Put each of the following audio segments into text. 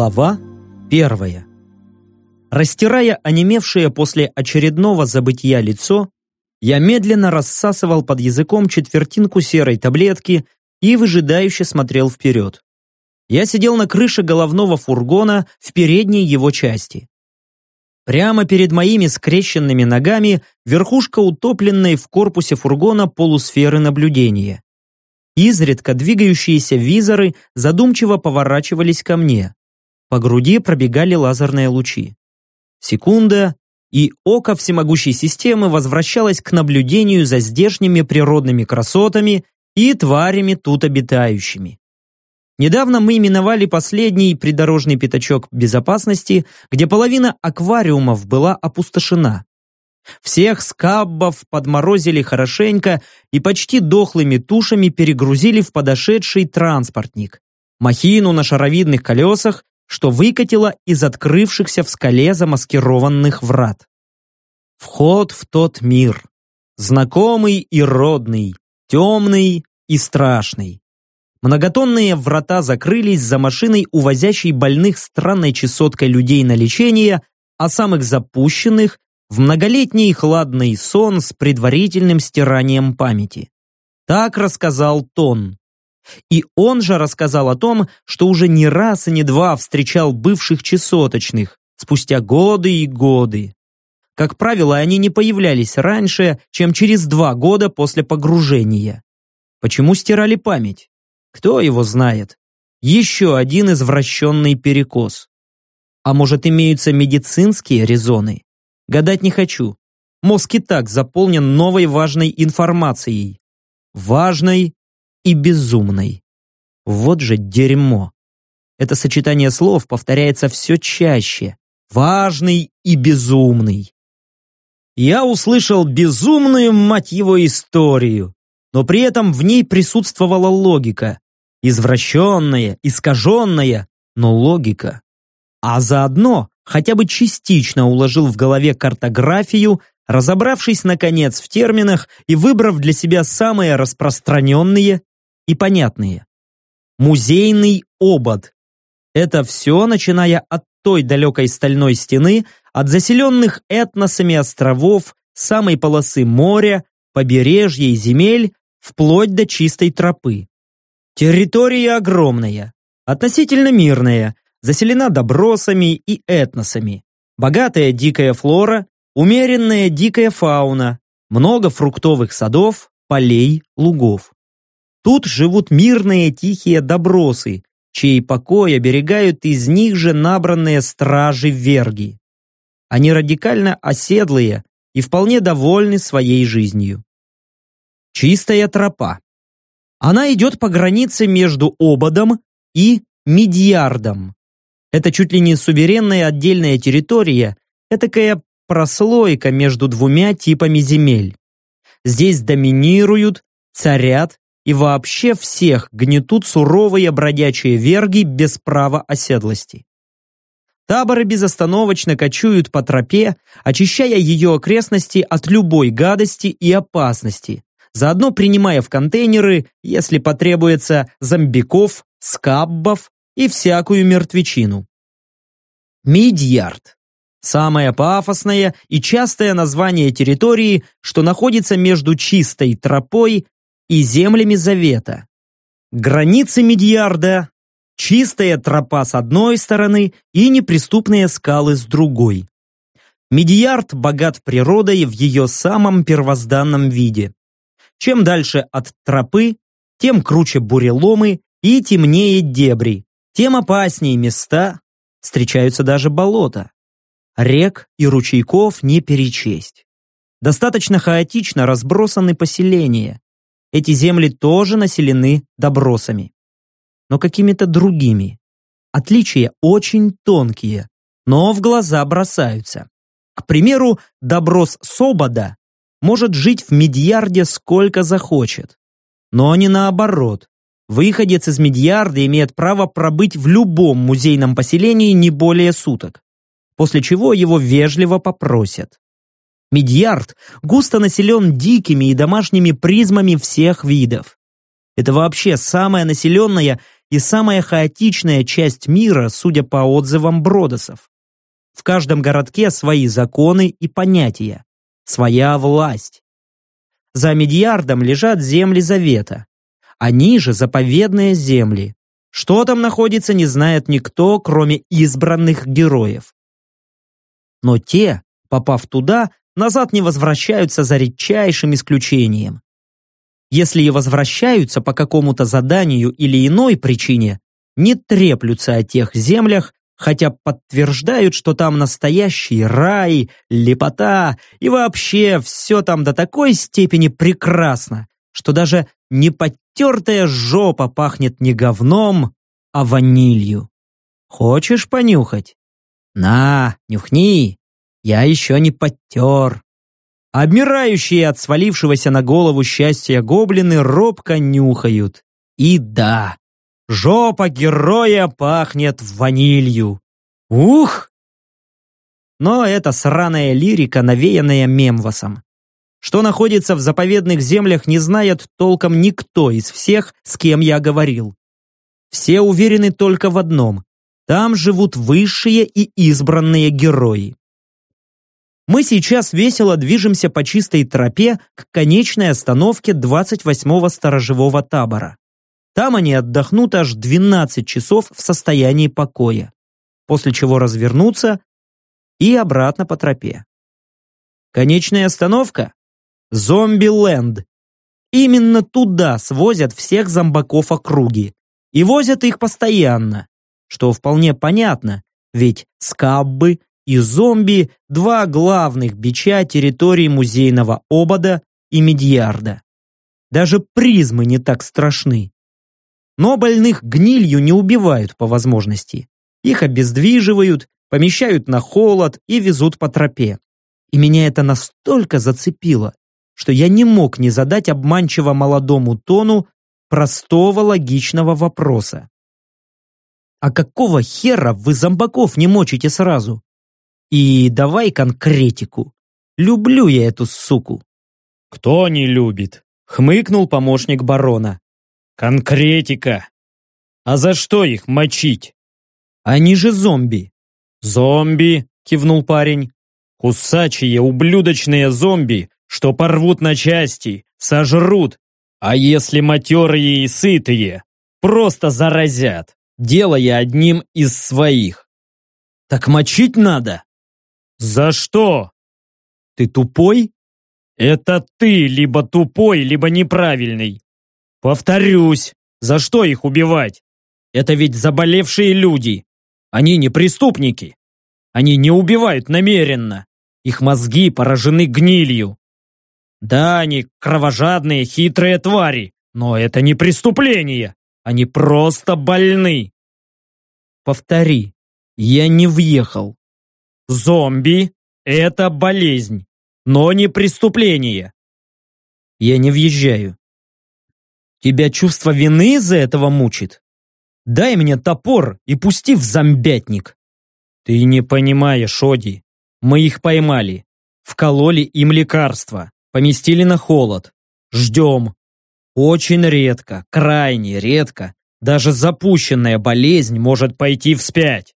Глава первая. Растирая онемевшее после очередного забытия лицо, я медленно рассасывал под языком четвертинку серой таблетки и выжидающе смотрел вперед. Я сидел на крыше головного фургона в передней его части. Прямо перед моими скрещенными ногами верхушка утопленной в корпусе фургона полусферы наблюдения. Изредка двигающиеся визоры задумчиво поворачивались ко мне. По груди пробегали лазерные лучи. Секунда, и око всемогущей системы возвращалось к наблюдению за здешними природными красотами и тварями тут обитающими. Недавно мы именовали последний придорожный пятачок безопасности, где половина аквариумов была опустошена. Всех скаббов подморозили хорошенько и почти дохлыми тушами перегрузили в подошедший транспортник. Махину на шаровидных колесах, что выкатило из открывшихся в скале замаскированных врат. Вход в тот мир. Знакомый и родный, темный и страшный. Многотонные врата закрылись за машиной, увозящей больных странной чесоткой людей на лечение, а самых запущенных в многолетний хладный сон с предварительным стиранием памяти. Так рассказал Тон. И он же рассказал о том, что уже не раз и не два встречал бывших чесоточных, спустя годы и годы. Как правило, они не появлялись раньше, чем через два года после погружения. Почему стирали память? Кто его знает? Еще один извращенный перекос. А может, имеются медицинские резоны? Гадать не хочу. Мозг и так заполнен новой важной информацией. Важной и безумной. Вот же дерьмо. Это сочетание слов повторяется все чаще. Важный и безумный. Я услышал безумную, мать его, историю, но при этом в ней присутствовала логика. Извращенная, искаженная, но логика. А заодно хотя бы частично уложил в голове картографию, разобравшись, наконец, в терминах и выбрав для себя самые распространенные и понятные. Музейный обод. Это все, начиная от той далекой стальной стены, от заселенных этносами островов, самой полосы моря, побережья и земель, вплоть до чистой тропы. Территория огромная, относительно мирная, заселена добросами и этносами. Богатая дикая флора, умеренная дикая фауна, много фруктовых садов, полей, лугов. Тут живут мирные тихие добросы, чей покой оберегают из них же набранные стражи верги. Они радикально оседлые и вполне довольны своей жизнью. Чистая тропа. Она идет по границе между ободом и медиардом. Это чуть ли не суверенная отдельная территория, этакая прослойка между двумя типами земель. Здесь доминируют, царят и вообще всех гнетут суровые бродячие верги без права оседлости. Таборы безостановочно кочуют по тропе, очищая ее окрестности от любой гадости и опасности, заодно принимая в контейнеры, если потребуется, зомбиков, скаббов и всякую мертвечину. Мидьярд. Самое пафосное и частое название территории, что находится между чистой тропой и землями Завета. Границы Мидьярда – чистая тропа с одной стороны и неприступные скалы с другой. Мидьярд богат природой в ее самом первозданном виде. Чем дальше от тропы, тем круче буреломы и темнее дебри, тем опаснее места, встречаются даже болота. Рек и ручейков не перечесть. Достаточно хаотично разбросаны поселения. Эти земли тоже населены добросами. Но какими-то другими. Отличия очень тонкие, но в глаза бросаются. К примеру, доброс Собода может жить в Медьярде сколько захочет. Но не наоборот. Выходец из Медьярда имеет право пробыть в любом музейном поселении не более суток, после чего его вежливо попросят. Медьярд густо населен дикими и домашними призмами всех видов. Это вообще самая населенная и самая хаотичная часть мира, судя по отзывам Бродосов. В каждом городке свои законы и понятия, своя власть. За Медьярдом лежат земли Завета, они же заповедные земли. Что там находится, не знает никто, кроме избранных героев. Но те, попав туда, назад не возвращаются за редчайшим исключением. Если и возвращаются по какому-то заданию или иной причине, не треплются о тех землях, хотя подтверждают, что там настоящий рай, лепота и вообще все там до такой степени прекрасно, что даже не подтертая жопа пахнет не говном, а ванилью. Хочешь понюхать? На, нюхни, я еще не подтер. Обмирающие от свалившегося на голову счастья гоблины робко нюхают. И да, жопа героя пахнет ванилью. Ух! Но это сраная лирика, навеянная Мемвасом. Что находится в заповедных землях, не знает толком никто из всех, с кем я говорил. Все уверены только в одном. Там живут высшие и избранные герои. Мы сейчас весело движемся по чистой тропе к конечной остановке 28-го сторожевого табора. Там они отдохнут аж 12 часов в состоянии покоя, после чего развернутся и обратно по тропе. Конечная остановка – Зомби-ленд. Именно туда свозят всех зомбаков округи. И возят их постоянно, что вполне понятно, ведь скаббы и зомби – два главных бича территории музейного обода и медьярда. Даже призмы не так страшны. Но больных гнилью не убивают по возможности. Их обездвиживают, помещают на холод и везут по тропе. И меня это настолько зацепило, что я не мог не задать обманчиво молодому тону простого логичного вопроса. А какого хера вы зомбаков не мочите сразу? И давай конкретику. Люблю я эту суку. Кто не любит? Хмыкнул помощник барона. Конкретика. А за что их мочить? Они же зомби. Зомби, кивнул парень. Кусачие, ублюдочные зомби, что порвут на части, сожрут. А если матерые и сытые, просто заразят, делая одним из своих. Так мочить надо. «За что?» «Ты тупой?» «Это ты либо тупой, либо неправильный. Повторюсь, за что их убивать? Это ведь заболевшие люди. Они не преступники. Они не убивают намеренно. Их мозги поражены гнилью. Да, они кровожадные, хитрые твари, но это не преступление. Они просто больны. Повтори, я не въехал. Зомби – это болезнь, но не преступление. Я не въезжаю. Тебя чувство вины из-за этого мучит? Дай мне топор и пусти в зомбятник. Ты не понимаешь, Оди. Мы их поймали. Вкололи им лекарства. Поместили на холод. Ждем. Очень редко, крайне редко, даже запущенная болезнь может пойти вспять.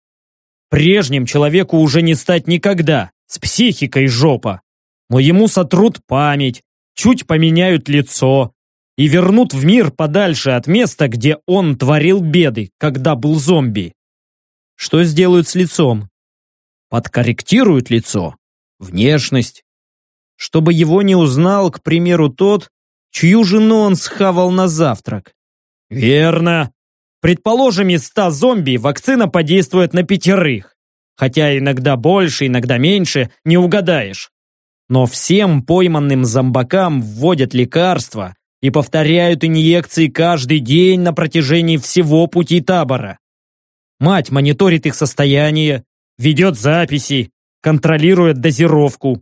Прежним человеку уже не стать никогда, с психикой жопа. Но ему сотрут память, чуть поменяют лицо и вернут в мир подальше от места, где он творил беды, когда был зомби. Что сделают с лицом? Подкорректируют лицо, внешность. Чтобы его не узнал, к примеру, тот, чью жену он схавал на завтрак. Верно. Предположим, из ста зомби вакцина подействует на пятерых. Хотя иногда больше, иногда меньше, не угадаешь. Но всем пойманным зомбакам вводят лекарства и повторяют инъекции каждый день на протяжении всего пути табора. Мать мониторит их состояние, ведет записи, контролирует дозировку.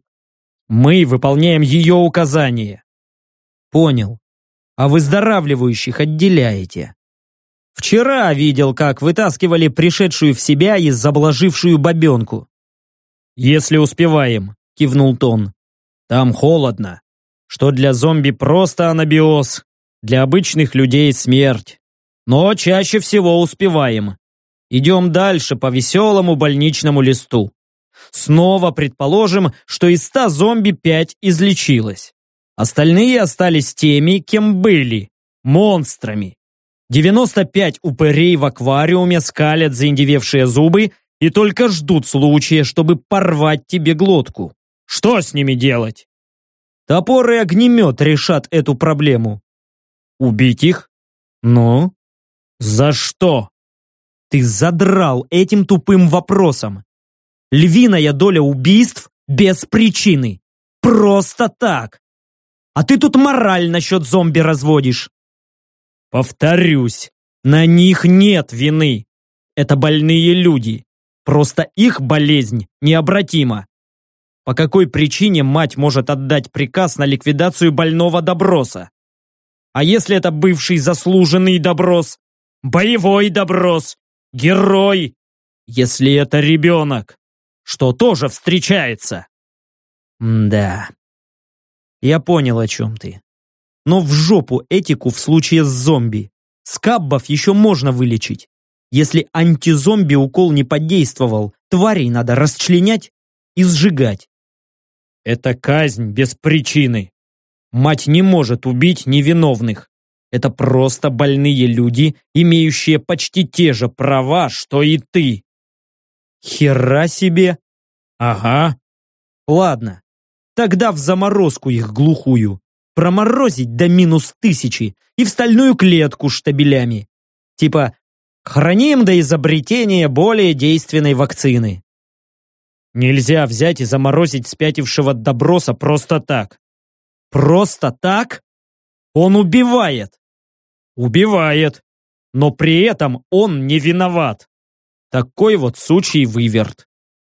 Мы выполняем ее указания. Понял. А выздоравливающих отделяете. Вчера видел, как вытаскивали пришедшую в себя и заблажившую бабенку. «Если успеваем», — кивнул Тон. «Там холодно. Что для зомби просто анабиоз, для обычных людей смерть. Но чаще всего успеваем. Идем дальше по веселому больничному листу. Снова предположим, что из ста зомби пять излечилось. Остальные остались теми, кем были – монстрами. 95 упырей в аквариуме скалят заиндевевшие зубы и только ждут случая, чтобы порвать тебе глотку. Что с ними делать? Топор и огнемет решат эту проблему. Убить их? Ну? За что? Ты задрал этим тупым вопросом. Львиная доля убийств без причины. Просто так. А ты тут мораль насчет зомби разводишь. Повторюсь, на них нет вины. Это больные люди. Просто их болезнь необратима. По какой причине мать может отдать приказ на ликвидацию больного доброса? А если это бывший заслуженный доброс? Боевой доброс? Герой? Если это ребенок, что тоже встречается? да. Я понял, о чем ты. Но в жопу этику в случае с зомби. Скаббов еще можно вылечить. Если антизомби укол не подействовал, тварей надо расчленять и сжигать. Это казнь без причины. Мать не может убить невиновных. Это просто больные люди, имеющие почти те же права, что и ты. Хера себе. Ага. Ладно, тогда в заморозку их глухую. Проморозить до минус тысячи и в стальную клетку штабелями. Типа, храним до изобретения более действенной вакцины. Нельзя взять и заморозить спятившего доброса просто так. Просто так? Он убивает. Убивает. Но при этом он не виноват. Такой вот сучий выверт.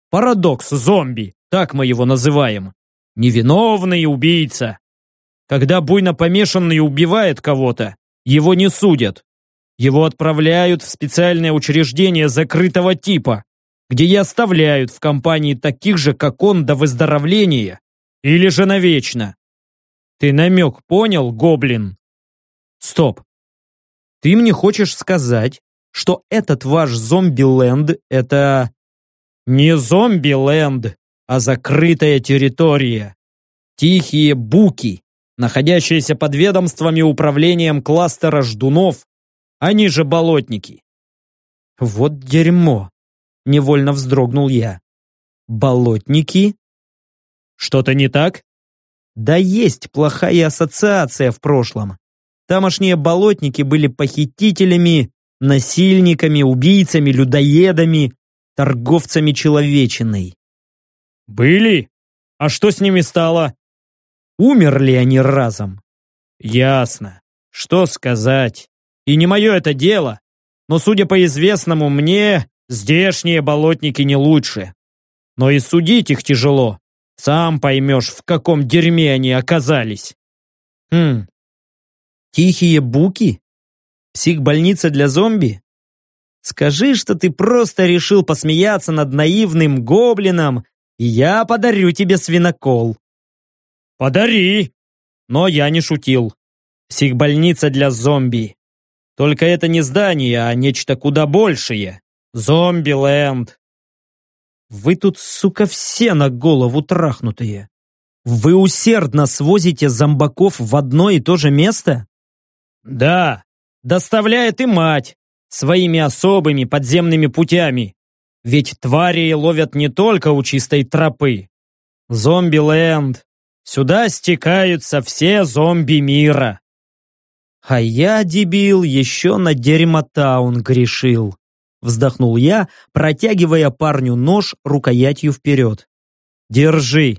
Парадокс зомби, так мы его называем. Невиновный убийца. Когда буйно помешанный убивает кого-то, его не судят. Его отправляют в специальное учреждение закрытого типа, где и оставляют в компании таких же, как он, до выздоровления или же навечно. Ты намек понял, гоблин? Стоп. Ты мне хочешь сказать, что этот ваш зомби-ленд — это не зомби-ленд, а закрытая территория. Тихие буки, находящиеся под ведомствами управлением кластера ждунов, они же болотники. Вот дерьмо. Невольно вздрогнул я. Болотники? Что-то не так? Да есть плохая ассоциация в прошлом. Тамошние болотники были похитителями, насильниками, убийцами, людоедами, торговцами человечиной. Были? А что с ними стало? Умерли они разом. Ясно. Что сказать? И не мое это дело. Но, судя по известному мне, здешние болотники не лучше. Но и судить их тяжело. Сам поймешь, в каком дерьме они оказались. Хм. Тихие буки? Психбольница для зомби? Скажи, что ты просто решил посмеяться над наивным гоблином, и я подарю тебе свинокол. Подари! Но я не шутил. Психбольница для зомби. Только это не здание, а нечто куда большее. Зомби-ленд. Вы тут, сука, все на голову трахнутые. Вы усердно свозите зомбаков в одно и то же место? Да, доставляет и мать своими особыми подземными путями. Ведь твари ловят не только у чистой тропы. Зомби-ленд. Сюда стекаются все зомби мира. А я, дебил, еще на дерьмотаун грешил. Вздохнул я, протягивая парню нож рукоятью вперед. «Держи!»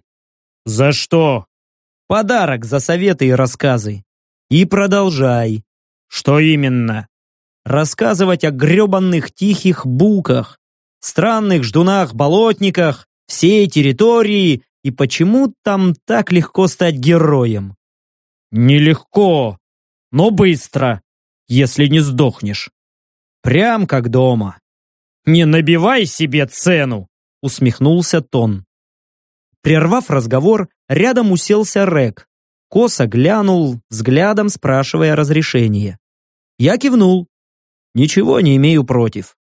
«За что?» «Подарок за советы и рассказы. И продолжай». «Что именно?» «Рассказывать о гребанных тихих буках, странных ждунах-болотниках, всей территории и почему там так легко стать героем». «Нелегко, но быстро, если не сдохнешь». Прям как дома. «Не набивай себе цену!» усмехнулся Тон. Прервав разговор, рядом уселся Рек. Косо глянул, взглядом спрашивая разрешения. Я кивнул. Ничего не имею против.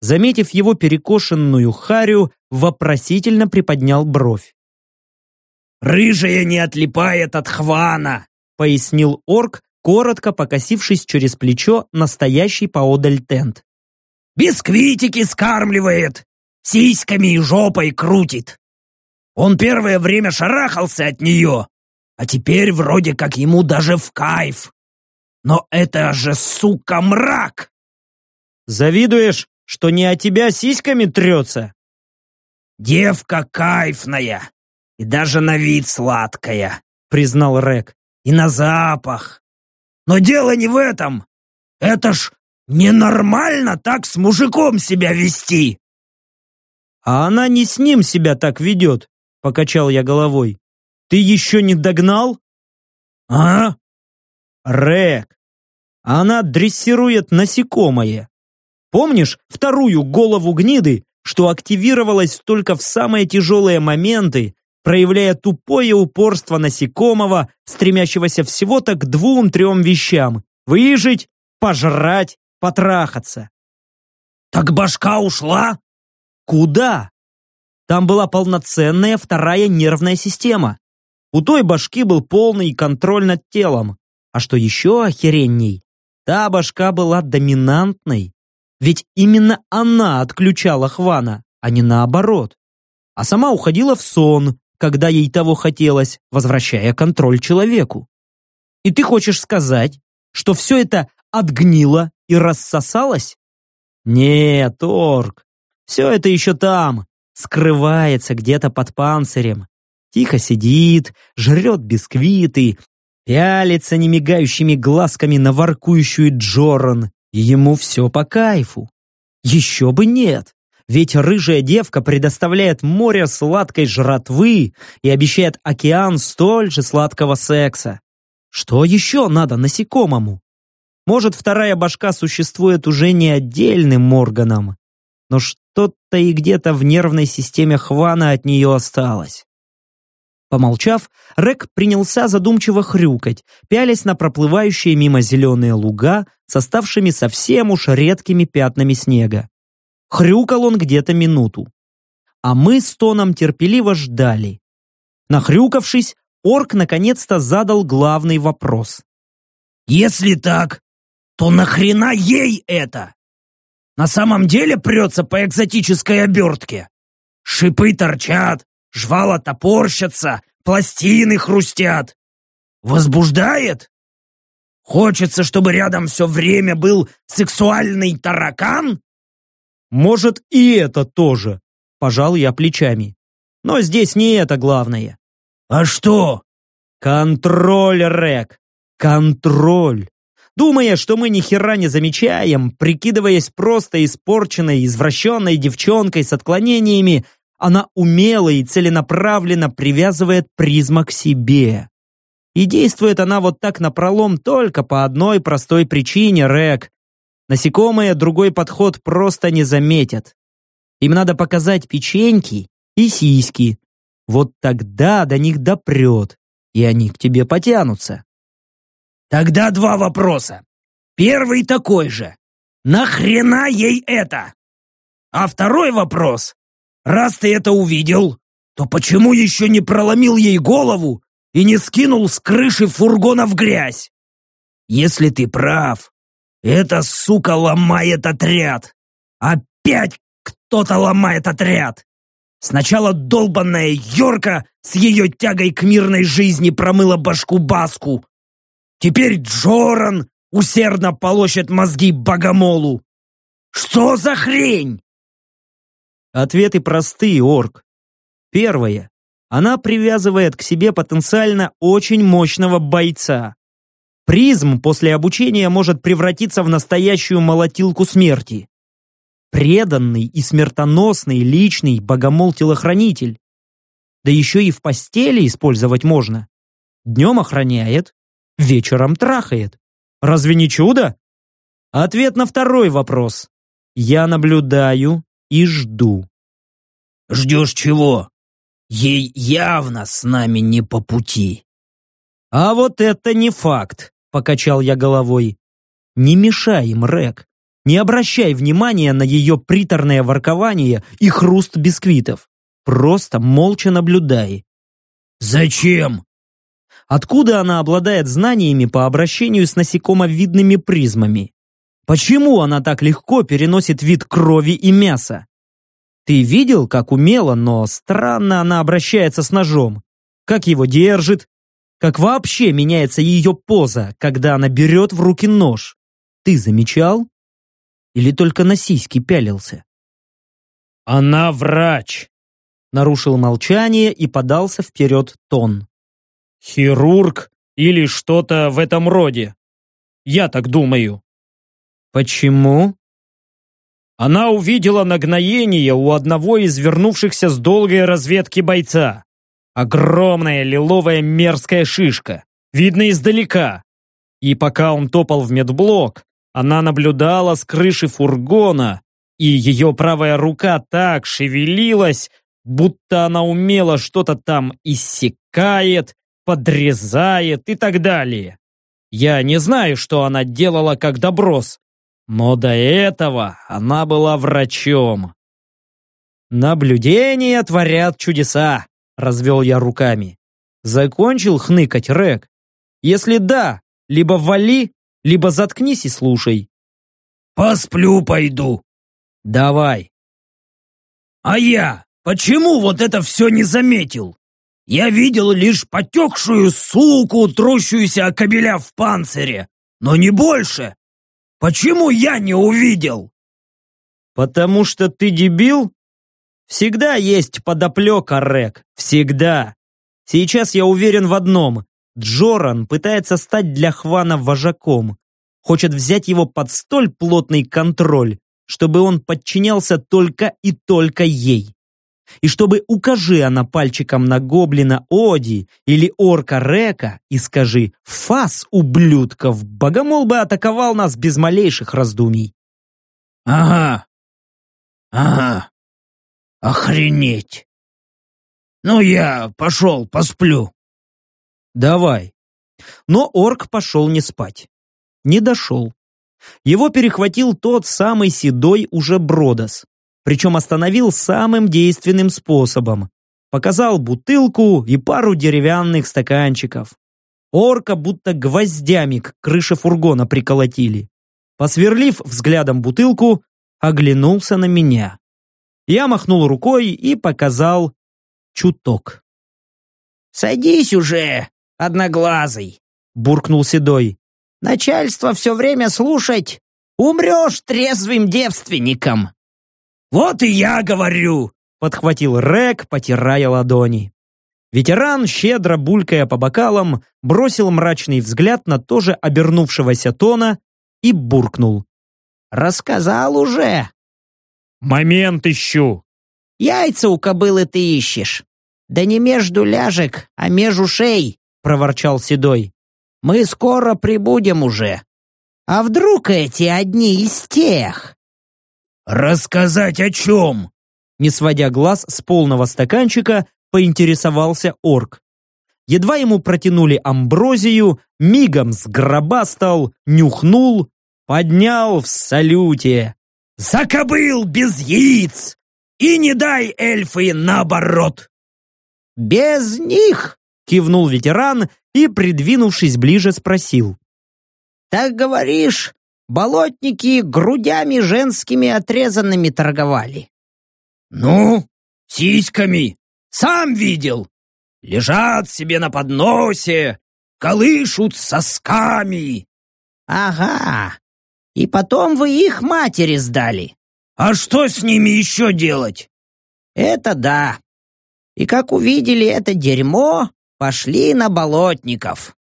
Заметив его перекошенную харю, вопросительно приподнял бровь. «Рыжая не отлипает от хвана», — пояснил орк, коротко покосившись через плечо настоящий поодаль тент. «Бисквитики скармливает, сиськами и жопой крутит. Он первое время шарахался от нее, а теперь вроде как ему даже в кайф. Но это же, сука, мрак!» «Завидуешь, что не о тебя сиськами трется?» «Девка кайфная и даже на вид сладкая», признал Рек. «И на запах. Но дело не в этом. Это ж ненормально так с мужиком себя вести!» «А она не с ним себя так ведет», — покачал я головой. «Ты еще не догнал?» «А?» «Рек, она дрессирует насекомое. Помнишь вторую голову гниды, что активировалась только в самые тяжелые моменты, проявляя тупое упорство насекомого, стремящегося всего-то к двум-трем вещам – выжить, пожрать, потрахаться. «Так башка ушла?» «Куда?» Там была полноценная вторая нервная система. У той башки был полный контроль над телом. А что еще охеренней, та башка была доминантной. Ведь именно она отключала Хвана, а не наоборот. А сама уходила в сон, когда ей того хотелось, возвращая контроль человеку. И ты хочешь сказать, что все это отгнило и рассосалось? Нет, Орк, все это еще там, скрывается где-то под панцирем. Тихо сидит, жрет бисквиты, пялится немигающими глазками на воркующую Джоран, ему все по кайфу. Еще бы нет, ведь рыжая девка предоставляет море сладкой жратвы и обещает океан столь же сладкого секса. Что еще надо насекомому? Может, вторая башка существует уже не отдельным органом, но что-то и где-то в нервной системе Хвана от нее осталось. Помолчав, Рек принялся задумчиво хрюкать, пялясь на проплывающие мимо зеленые луга с оставшими совсем уж редкими пятнами снега. Хрюкал он где-то минуту. А мы с Тоном терпеливо ждали. Нахрюкавшись, орк наконец-то задал главный вопрос. «Если так, то нахрена ей это? На самом деле прется по экзотической обертке? Шипы торчат, жвала топорщатся, пластины хрустят. Возбуждает? Хочется, чтобы рядом все время был сексуальный таракан? Может, и это тоже, пожал я плечами. Но здесь не это главное. А что? Контроль, Рек. Контроль. Думая, что мы ни хера не замечаем, прикидываясь просто испорченной, извращенной девчонкой с отклонениями, она умело и целенаправленно привязывает призма к себе. И действует она вот так напролом только по одной простой причине, Рек. Насекомые другой подход просто не заметят. Им надо показать печеньки и сиськи. Вот тогда до них допрет, и они к тебе потянутся. Тогда два вопроса. Первый такой же. Нахрена ей это? А второй вопрос. Раз ты это увидел, то почему еще не проломил ей голову и не скинул с крыши фургона в грязь? Если ты прав, эта сука ломает отряд. Опять кто-то ломает отряд. Сначала долбанная Йорка с ее тягой к мирной жизни промыла башку Баску. Теперь Джоран усердно полощет мозги Богомолу. Что за хрень? Ответы простые, Орк. Первое. Она привязывает к себе потенциально очень мощного бойца. Призм после обучения может превратиться в настоящую молотилку смерти. Преданный и смертоносный личный богомол-телохранитель. Да еще и в постели использовать можно. Днем охраняет, вечером трахает. Разве не чудо? Ответ на второй вопрос. Я наблюдаю и жду. Ждешь чего? Ей явно с нами не по пути. А вот это не факт, покачал я головой. Не мешай им, Рек. Не обращай внимания на ее приторное воркование и хруст бисквитов. Просто молча наблюдай. «Зачем?» Откуда она обладает знаниями по обращению с насекомовидными призмами? Почему она так легко переносит вид крови и мяса? Ты видел, как умело, но странно она обращается с ножом? Как его держит? Как вообще меняется ее поза, когда она берет в руки нож? Ты замечал? Или только на сиськи пялился? «Она врач!» Нарушил молчание и подался вперед тон. «Хирург или что-то в этом роде. Я так думаю». «Почему?» Она увидела нагноение у одного из вернувшихся с долгой разведки бойца. Огромная лиловая мерзкая шишка, видно издалека. И пока он топал в медблок, она наблюдала с крыши фургона, и ее правая рука так шевелилась, будто она умело что-то там иссекает, подрезает и так далее. Я не знаю, что она делала как доброс, но до этого она была врачом. Наблюдения творят чудеса, развел я руками. Закончил хныкать Рек? Если да, либо вали, либо заткнись и слушай. Посплю пойду. Давай. А я почему вот это все не заметил? Я видел лишь потекшую суку, трущуюся о кабеля в панцире, но не больше. Почему я не увидел? Потому что ты дебил? Всегда есть подоплека, Рек. Всегда. Сейчас я уверен в одном. Джоран пытается стать для Хвана вожаком. Хочет взять его под столь плотный контроль, чтобы он подчинялся только и только ей. И чтобы укажи она пальчиком на гоблина Оди или орка Река и скажи «Фас, ублюдков!» Богомол бы атаковал нас без малейших раздумий. Ага. Ага. Охренеть. Ну, я пошел, посплю. Давай. Но орк пошел не спать. Не дошел. Его перехватил тот самый седой уже Бродос причем остановил самым действенным способом. Показал бутылку и пару деревянных стаканчиков. Орка будто гвоздями к крыше фургона приколотили. Посверлив взглядом бутылку, оглянулся на меня. Я махнул рукой и показал чуток. «Садись уже, одноглазый!» — буркнул Седой. «Начальство все время слушать! Умрешь трезвым девственником!» «Вот и я говорю!» — подхватил Рек, потирая ладони. Ветеран, щедро булькая по бокалам, бросил мрачный взгляд на тоже обернувшегося Тона и буркнул. «Рассказал уже!» «Момент ищу!» «Яйца у кобылы ты ищешь!» «Да не между ляжек, а между ушей!» — проворчал Седой. «Мы скоро прибудем уже. А вдруг эти одни из тех?» «Рассказать о чем?» Не сводя глаз с полного стаканчика, поинтересовался орк. Едва ему протянули амброзию, мигом сгробастал, нюхнул, поднял в салюте. «Закобыл без яиц! И не дай эльфы наоборот!» «Без них!» — кивнул ветеран и, придвинувшись ближе, спросил. «Так говоришь, болотники грудями женскими отрезанными торговали. Ну, сиськами, сам видел. Лежат себе на подносе, колышут сосками. Ага, и потом вы их матери сдали. А что с ними еще делать? Это да. И как увидели это дерьмо, пошли на болотников.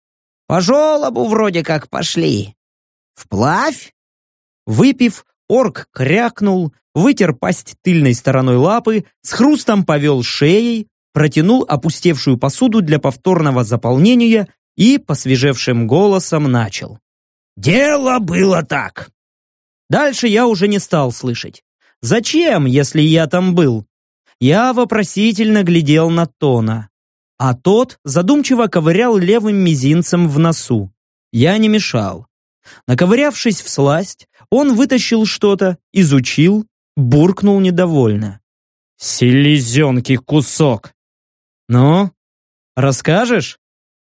По жолобу вроде как пошли. Вплавь? Выпив, орк крякнул, вытер пасть тыльной стороной лапы, с хрустом повел шеей, протянул опустевшую посуду для повторного заполнения и посвежевшим голосом начал. «Дело было так!» Дальше я уже не стал слышать. «Зачем, если я там был?» Я вопросительно глядел на Тона, а тот задумчиво ковырял левым мизинцем в носу. Я не мешал. Наковырявшись в сласть, Он вытащил что-то, изучил, буркнул недовольно. «Селезенки кусок!» «Ну, расскажешь,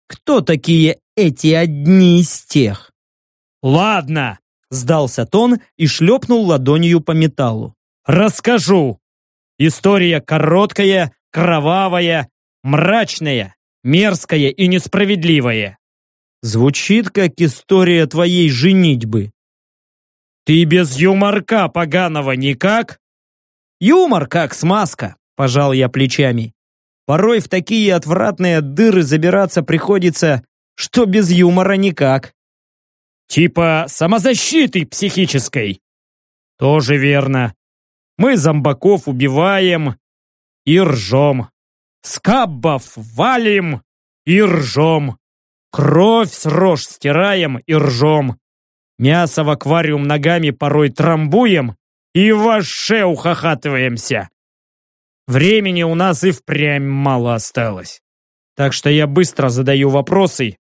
кто такие эти одни из тех?» «Ладно!» – сдался Тон и шлепнул ладонью по металлу. «Расскажу! История короткая, кровавая, мрачная, мерзкая и несправедливая. Звучит как история твоей женитьбы. Ты без юморка поганого никак? Юмор как смазка, пожал я плечами. Порой в такие отвратные дыры забираться приходится, что без юмора никак. Типа самозащиты психической. Тоже верно. Мы зомбаков убиваем и ржем. Скаббов валим и ржем. Кровь с рож стираем и ржем. Мясо в аквариум ногами порой трамбуем и вообще ухахатываемся. Времени у нас и впрямь мало осталось. Так что я быстро задаю вопросы,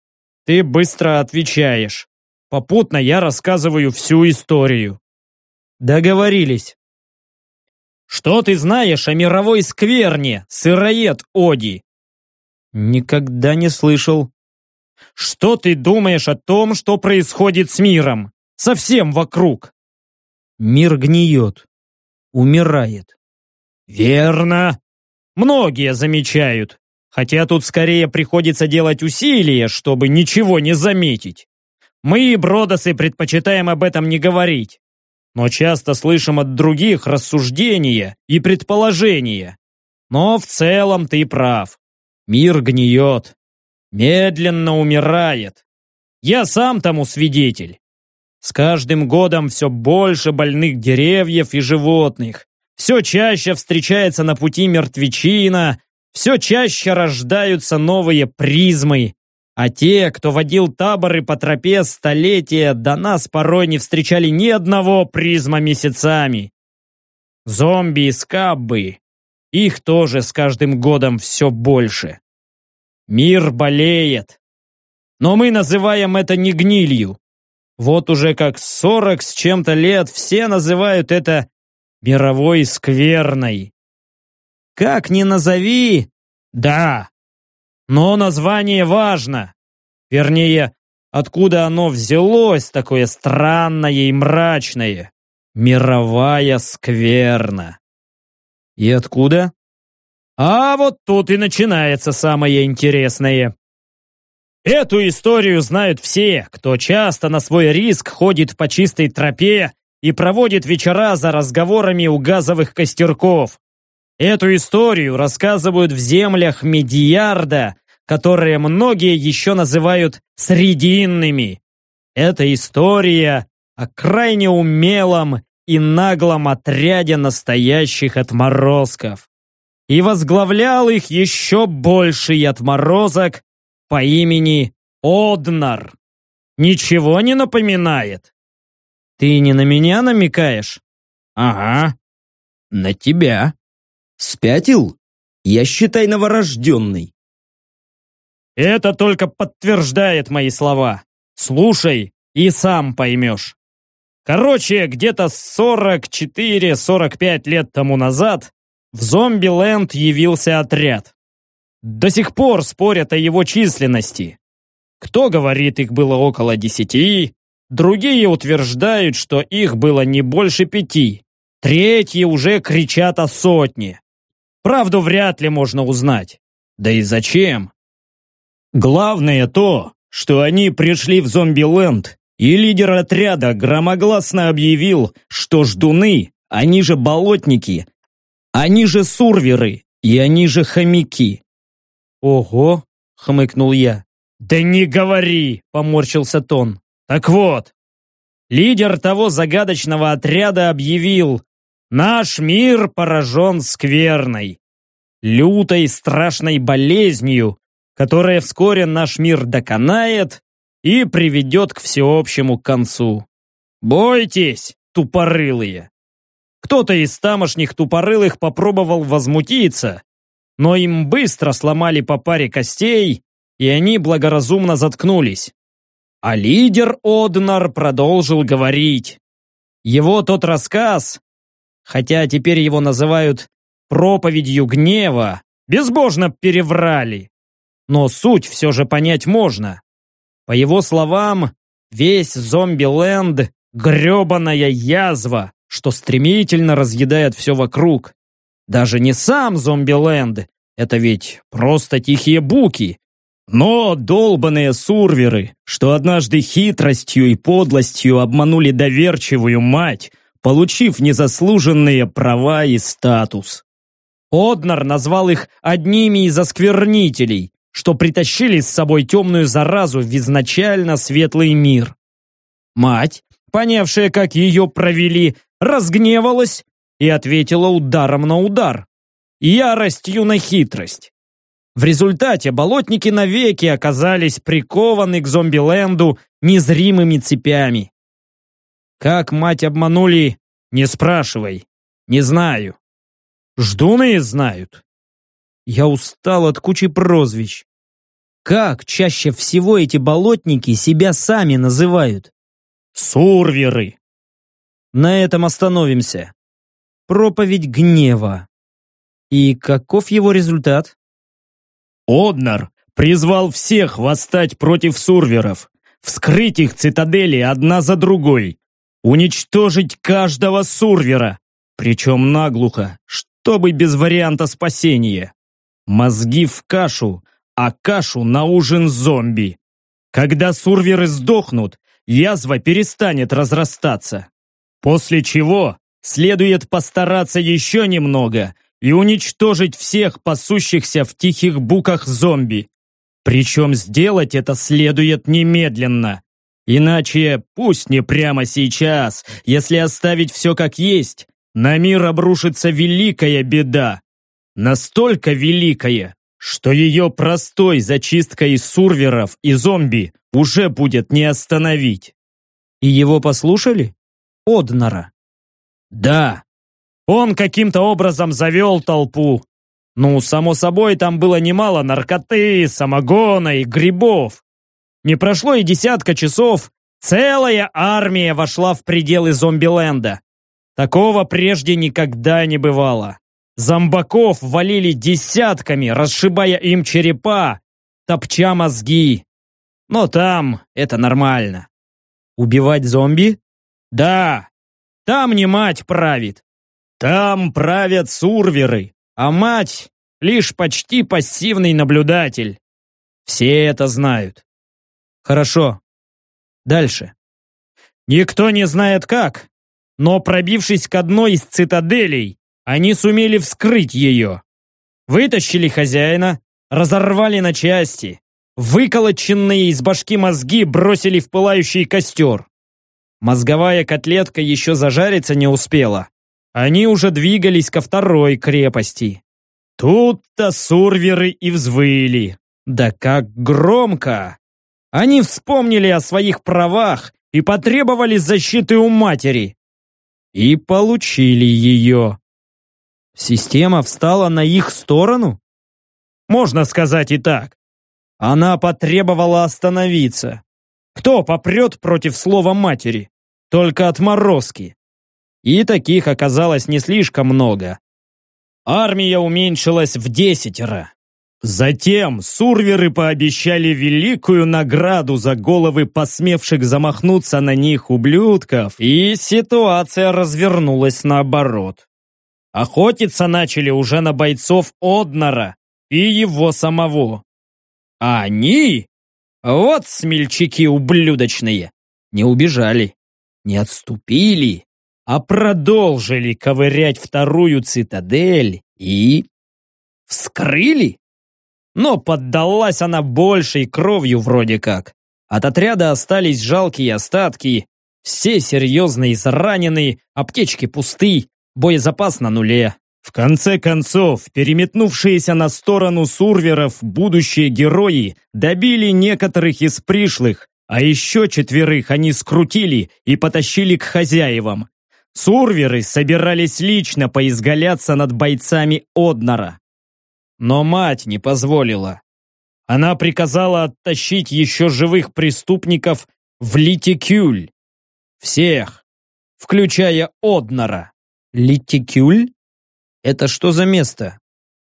ты быстро отвечаешь. Попутно я рассказываю всю историю. Договорились. Что ты знаешь о мировой скверне, сыроед Оди? Никогда не слышал. Что ты думаешь о том, что происходит с миром? Совсем вокруг. Мир гниет. Умирает. Верно. Многие замечают. Хотя тут скорее приходится делать усилия, чтобы ничего не заметить. Мы, бродосы, предпочитаем об этом не говорить. Но часто слышим от других рассуждения и предположения. Но в целом ты прав. Мир гниет медленно умирает. Я сам тому свидетель. С каждым годом все больше больных деревьев и животных. Все чаще встречается на пути мертвечина, все чаще рождаются новые призмы. А те, кто водил таборы по тропе столетия, до нас порой не встречали ни одного призма месяцами. Зомби и скаббы. Их тоже с каждым годом все больше. Мир болеет. Но мы называем это не гнилью. Вот уже как сорок с чем-то лет все называют это мировой скверной. Как ни назови, да. Но название важно. Вернее, откуда оно взялось, такое странное и мрачное. Мировая скверна. И откуда? А вот тут и начинается самое интересное. Эту историю знают все, кто часто на свой риск ходит по чистой тропе и проводит вечера за разговорами у газовых костерков. Эту историю рассказывают в землях Медиарда, которые многие еще называют «срединными». Это история о крайне умелом и наглом отряде настоящих отморозков и возглавлял их еще больший отморозок по имени Однар. Ничего не напоминает? Ты не на меня намекаешь? Ага. На тебя. Спятил? Я, считай, новорожденный. Это только подтверждает мои слова. Слушай и сам поймешь. Короче, где-то 44-45 лет тому назад в Зомби-Ленд явился отряд. До сих пор спорят о его численности. Кто говорит, их было около десяти, другие утверждают, что их было не больше пяти, третьи уже кричат о сотне. Правду вряд ли можно узнать. Да и зачем? Главное то, что они пришли в Зомби-Ленд, и лидер отряда громогласно объявил, что ждуны, они же болотники, они же сурверы, и они же хомяки. Ого, хмыкнул я. Да не говори, поморщился Тон. Так вот, лидер того загадочного отряда объявил, наш мир поражен скверной, лютой страшной болезнью, которая вскоре наш мир доконает и приведет к всеобщему концу. Бойтесь, тупорылые! Кто-то из тамошних тупорылых попробовал возмутиться, но им быстро сломали по паре костей, и они благоразумно заткнулись. А лидер Однар продолжил говорить. Его тот рассказ, хотя теперь его называют проповедью гнева, безбожно переврали. Но суть все же понять можно. По его словам, весь зомби-ленд – гребаная язва, что стремительно разъедает все вокруг. Даже не сам зомби-ленд, это ведь просто тихие буки, но долбаные сурверы, что однажды хитростью и подлостью обманули доверчивую мать, получив незаслуженные права и статус. Однар назвал их одними из осквернителей, что притащили с собой темную заразу в изначально светлый мир. Мать, понявшая, как ее провели, разгневалась и ответила ударом на удар, яростью на хитрость. В результате болотники навеки оказались прикованы к зомби-ленду незримыми цепями. Как мать обманули, не спрашивай. Не знаю. Ждуны знают. Я устал от кучи прозвищ. Как чаще всего эти болотники себя сами называют? Сурверы. На этом остановимся. Проповедь гнева. И каков его результат? Однар призвал всех восстать против сурверов, вскрыть их цитадели одна за другой, уничтожить каждого сурвера, причем наглухо, чтобы без варианта спасения. Мозги в кашу, а кашу на ужин зомби. Когда сурверы сдохнут, язва перестанет разрастаться. После чего следует постараться еще немного и уничтожить всех пасущихся в тихих буках зомби. Причем сделать это следует немедленно. Иначе, пусть не прямо сейчас, если оставить все как есть, на мир обрушится великая беда. Настолько великая, что ее простой зачисткой сурверов и зомби уже будет не остановить. И его послушали? Однара. Да, он каким-то образом завел толпу. Ну, само собой, там было немало наркоты, самогона и грибов. Не прошло и десятка часов, целая армия вошла в пределы зомбиленда. Такого прежде никогда не бывало. Зомбаков валили десятками, расшибая им черепа, топча мозги. Но там это нормально. Убивать зомби? Да, там не мать правит. Там правят сурверы, а мать — лишь почти пассивный наблюдатель. Все это знают. Хорошо. Дальше. Никто не знает как, но пробившись к одной из цитаделей, они сумели вскрыть ее. Вытащили хозяина, разорвали на части, выколоченные из башки мозги бросили в пылающий костер. Мозговая котлетка еще зажариться не успела. Они уже двигались ко второй крепости. Тут-то сурверы и взвыли. Да как громко! Они вспомнили о своих правах и потребовали защиты у матери. И получили ее. Система встала на их сторону? Можно сказать и так. Она потребовала остановиться. Кто попрет против слова матери? Только отморозки. И таких оказалось не слишком много. Армия уменьшилась в десятеро. Затем сурверы пообещали великую награду за головы посмевших замахнуться на них ублюдков, и ситуация развернулась наоборот. Охотиться начали уже на бойцов Однара и его самого. А они, вот смельчаки ублюдочные, не убежали, не отступили, а продолжили ковырять вторую цитадель и... вскрыли. Но поддалась она большей кровью вроде как. От отряда остались жалкие остатки, все серьезно изранены, аптечки пусты, боезапас на нуле. В конце концов, переметнувшиеся на сторону сурверов будущие герои добили некоторых из пришлых, а еще четверых они скрутили и потащили к хозяевам. Сурверы собирались лично поизгаляться над бойцами Однара. Но мать не позволила. Она приказала оттащить еще живых преступников в Литикюль. Всех, включая Однора. Литикюль? Это что за место?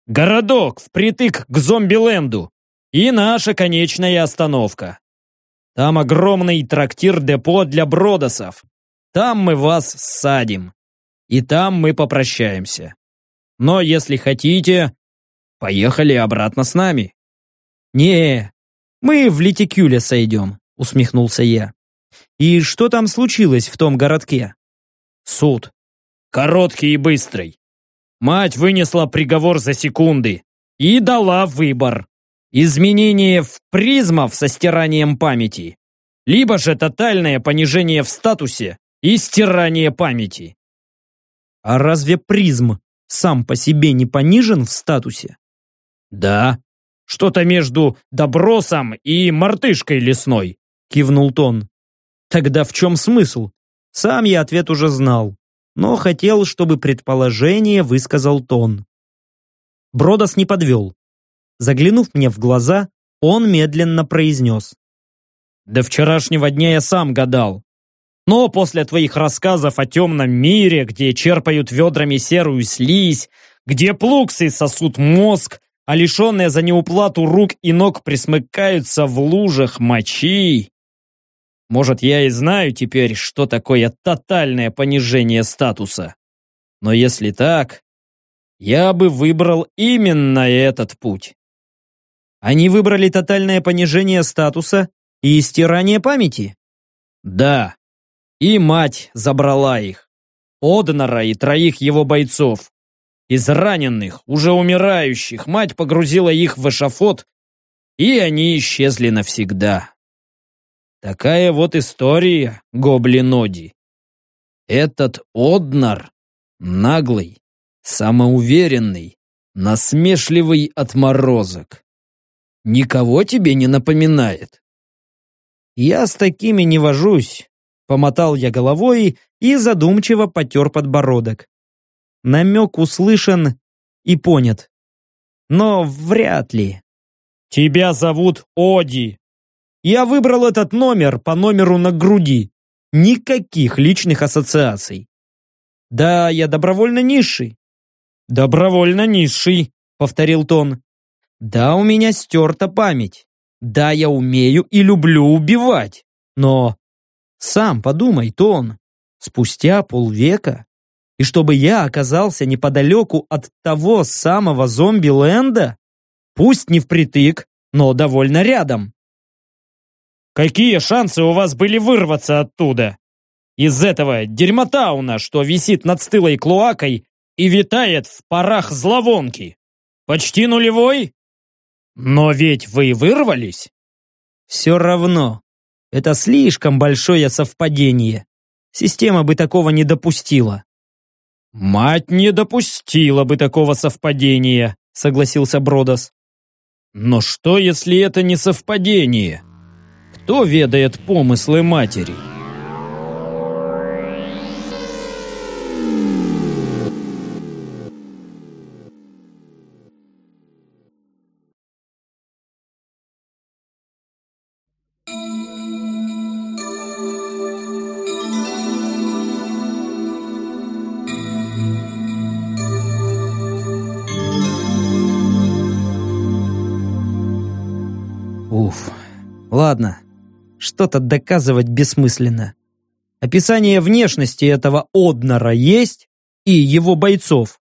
Городок впритык к зомби-ленду. И наша конечная остановка. Там огромный трактир-депо для бродосов. Там мы вас ссадим. И там мы попрощаемся. Но если хотите, поехали обратно с нами. Не, мы в Литикюле сойдем, усмехнулся я. И что там случилось в том городке? Суд. Короткий и быстрый. Мать вынесла приговор за секунды и дала выбор. Изменение в призмов со стиранием памяти, либо же тотальное понижение в статусе и стирание памяти. А разве призм сам по себе не понижен в статусе? Да, что-то между добросом и мартышкой лесной, кивнул Тон. Тогда в чем смысл? Сам я ответ уже знал, но хотел, чтобы предположение высказал Тон. Бродос не подвел. Заглянув мне в глаза, он медленно произнес. «До вчерашнего дня я сам гадал. Но после твоих рассказов о темном мире, где черпают ведрами серую слизь, где плуксы сосут мозг, а лишенные за неуплату рук и ног присмыкаются в лужах мочи, может, я и знаю теперь, что такое тотальное понижение статуса. Но если так, я бы выбрал именно этот путь. Они выбрали тотальное понижение статуса и стирание памяти? Да. И мать забрала их. Однора и троих его бойцов. Из раненых, уже умирающих, мать погрузила их в эшафот, и они исчезли навсегда. Такая вот история, гоблиноди. Этот Однар наглый, самоуверенный, насмешливый отморозок. Никого тебе не напоминает? Я с такими не вожусь, помотал я головой и задумчиво потер подбородок. Намек услышан и понят. Но вряд ли. Тебя зовут Оди, я выбрал этот номер по номеру на груди. Никаких личных ассоциаций. Да, я добровольно низший. Добровольно низший, повторил Тон. Да, у меня стерта память. Да, я умею и люблю убивать. Но сам подумай, Тон, спустя полвека, и чтобы я оказался неподалеку от того самого зомби-ленда, пусть не впритык, но довольно рядом. Какие шансы у вас были вырваться оттуда? Из этого дерьмотауна, что висит над стылой клоакой и витает в парах зловонки. Почти нулевой? Но ведь вы вырвались? Все равно. Это слишком большое совпадение. Система бы такого не допустила. Мать не допустила бы такого совпадения, согласился Бродос. Но что, если это не совпадение? Кто ведает помыслы матери? Ладно, что-то доказывать бессмысленно. Описание внешности этого Однора есть и его бойцов.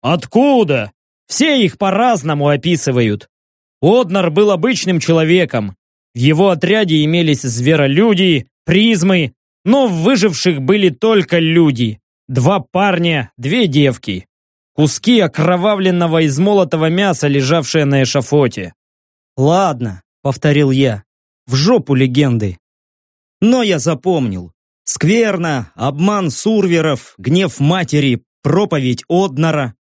Откуда? Все их по-разному описывают. Однор был обычным человеком. В его отряде имелись зверолюди, призмы, но в выживших были только люди. Два парня, две девки. Куски окровавленного измолотого мяса, лежавшие на эшафоте. «Ладно», — повторил я, в жопу легенды. Но я запомнил. Скверно, обман сурверов, гнев матери, проповедь Однора.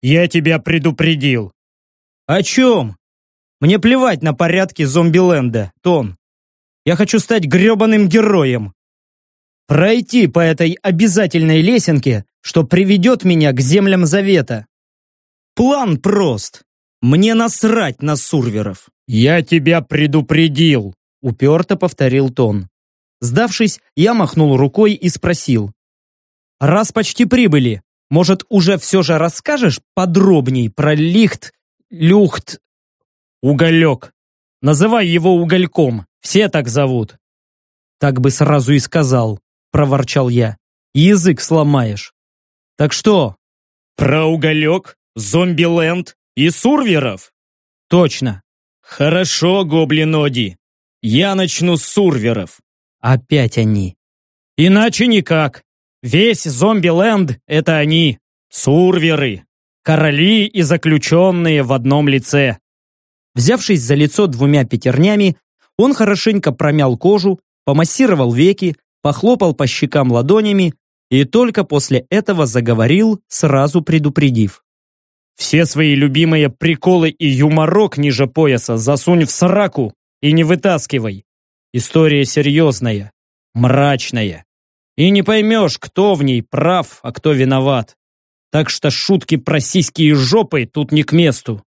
«Я тебя предупредил». «О чем?» «Мне плевать на порядки зомбиленда, Тон. Я хочу стать гребаным героем. Пройти по этой обязательной лесенке, что приведет меня к землям Завета. План прост. Мне насрать на сурверов. «Я тебя предупредил!» Уперто повторил Тон. Сдавшись, я махнул рукой и спросил. «Раз почти прибыли, может, уже все же расскажешь подробней про лихт, люхт...» «Уголек. Называй его угольком. Все так зовут». «Так бы сразу и сказал», — проворчал я. «Язык сломаешь». «Так что?» «Про уголек, зомби-ленд и сурверов?» «Точно». «Хорошо, гоблиноди. Я начну с сурверов». «Опять они». «Иначе никак. Весь зомби-ленд — это они. Сурверы. Короли и заключенные в одном лице». Взявшись за лицо двумя пятернями, он хорошенько промял кожу, помассировал веки, похлопал по щекам ладонями и только после этого заговорил, сразу предупредив. «Все свои любимые приколы и юморок ниже пояса засунь в сраку и не вытаскивай. История серьезная, мрачная. И не поймешь, кто в ней прав, а кто виноват. Так что шутки про сиськи и жопы тут не к месту.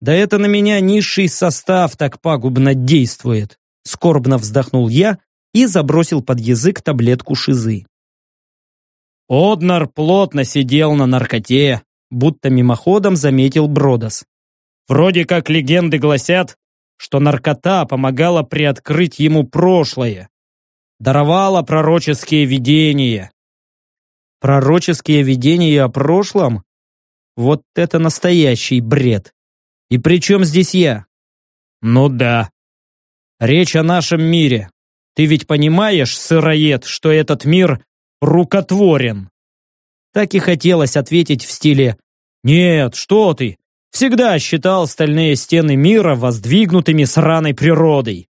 Да это на меня низший состав так пагубно действует. Скорбно вздохнул я и забросил под язык таблетку шизы. Однар плотно сидел на наркоте, будто мимоходом заметил Бродос. Вроде как легенды гласят, что наркота помогала приоткрыть ему прошлое, даровала пророческие видения. Пророческие видения о прошлом? Вот это настоящий бред. И при чем здесь я? Ну да. Речь о нашем мире. Ты ведь понимаешь, сыроед, что этот мир рукотворен? Так и хотелось ответить в стиле «Нет, что ты! Всегда считал стальные стены мира воздвигнутыми сраной природой».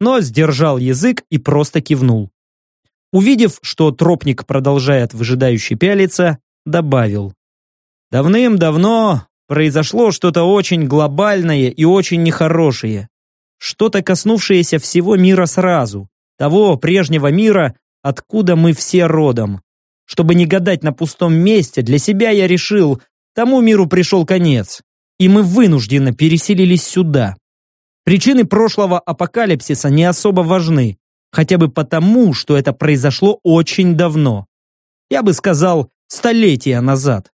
Но сдержал язык и просто кивнул. Увидев, что тропник продолжает выжидающе пялиться, добавил. Давным-давно произошло что-то очень глобальное и очень нехорошее. Что-то коснувшееся всего мира сразу, того прежнего мира, откуда мы все родом. Чтобы не гадать на пустом месте, для себя я решил, тому миру пришел конец, и мы вынужденно переселились сюда. Причины прошлого апокалипсиса не особо важны, хотя бы потому, что это произошло очень давно. Я бы сказал, столетия назад.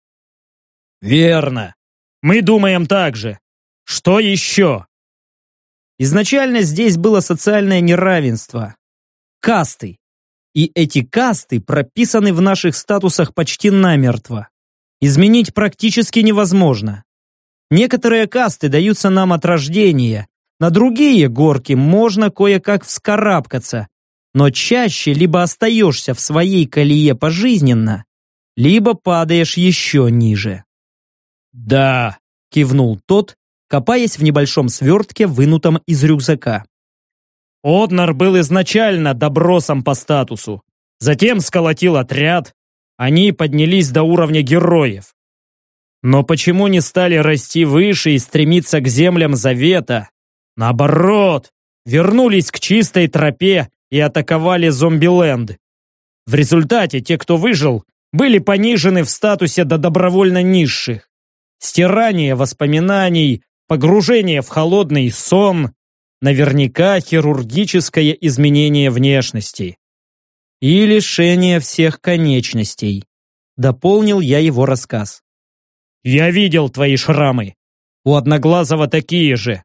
Верно. Мы думаем так же. Что еще? Изначально здесь было социальное неравенство. Касты. И эти касты прописаны в наших статусах почти намертво. Изменить практически невозможно. Некоторые касты даются нам от рождения, на другие горки можно кое-как вскарабкаться, но чаще либо остаешься в своей колее пожизненно, либо падаешь еще ниже. «Да», — кивнул тот, копаясь в небольшом свертке, вынутом из рюкзака. Однар был изначально добросом по статусу. Затем сколотил отряд. Они поднялись до уровня героев. Но почему не стали расти выше и стремиться к землям Завета? Наоборот, вернулись к чистой тропе и атаковали зомбиленд. В результате те, кто выжил, были понижены в статусе до добровольно низших. Стирание воспоминаний, погружение в холодный сон, наверняка хирургическое изменение внешности. И лишение всех конечностей. Дополнил я его рассказ. «Я видел твои шрамы. У Одноглазого такие же.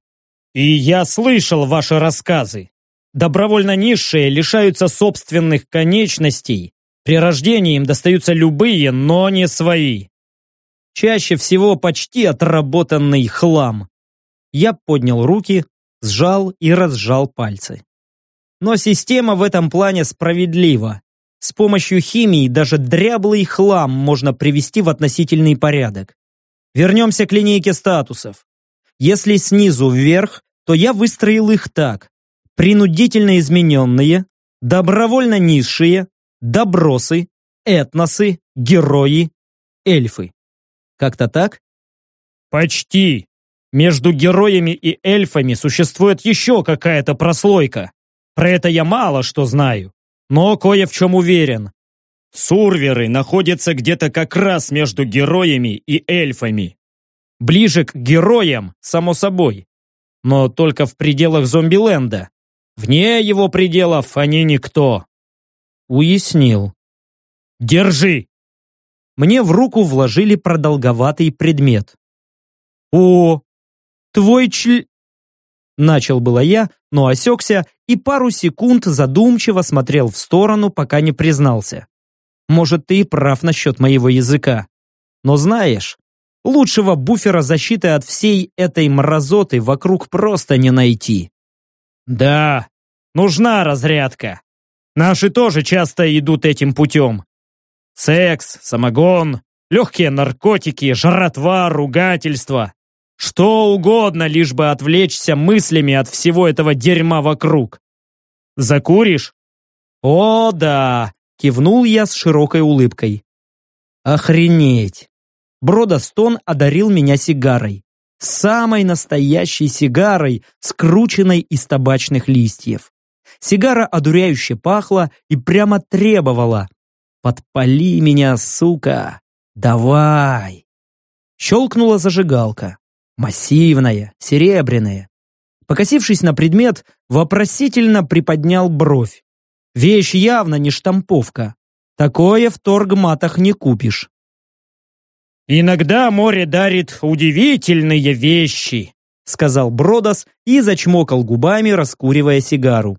И я слышал ваши рассказы. Добровольно низшие лишаются собственных конечностей. При рождении им достаются любые, но не свои. Чаще всего почти отработанный хлам. Я поднял руки, сжал и разжал пальцы. Но система в этом плане справедлива. С помощью химии даже дряблый хлам можно привести в относительный порядок. Вернемся к линейке статусов. Если снизу вверх, то я выстроил их так. Принудительно измененные, добровольно низшие, добросы, этносы, герои, эльфы. Как-то так? Почти. Между героями и эльфами существует еще какая-то прослойка. Про это я мало что знаю, но кое в чем уверен. Сурверы находятся где-то как раз между героями и эльфами. Ближе к героям, само собой. Но только в пределах зомбиленда. Вне его пределов они никто. Уяснил. Держи. Мне в руку вложили продолговатый предмет. О, твой чл... Начал было я, но осекся и пару секунд задумчиво смотрел в сторону, пока не признался. Может, ты и прав насчет моего языка. Но знаешь, лучшего буфера защиты от всей этой мразоты вокруг просто не найти. Да, нужна разрядка. Наши тоже часто идут этим путем. Секс, самогон, легкие наркотики, жратва, ругательства. Что угодно, лишь бы отвлечься мыслями от всего этого дерьма вокруг. Закуришь? О, да, кивнул я с широкой улыбкой. Охренеть! Бродостон одарил меня сигарой. Самой настоящей сигарой, скрученной из табачных листьев. Сигара одуряюще пахла и прямо требовала «Подпали меня, сука! Давай!» Щелкнула зажигалка. Массивная, серебряная. Покосившись на предмет, вопросительно приподнял бровь. Вещь явно не штамповка. Такое в торгматах не купишь. «Иногда море дарит удивительные вещи», сказал Бродос и зачмокал губами, раскуривая сигару.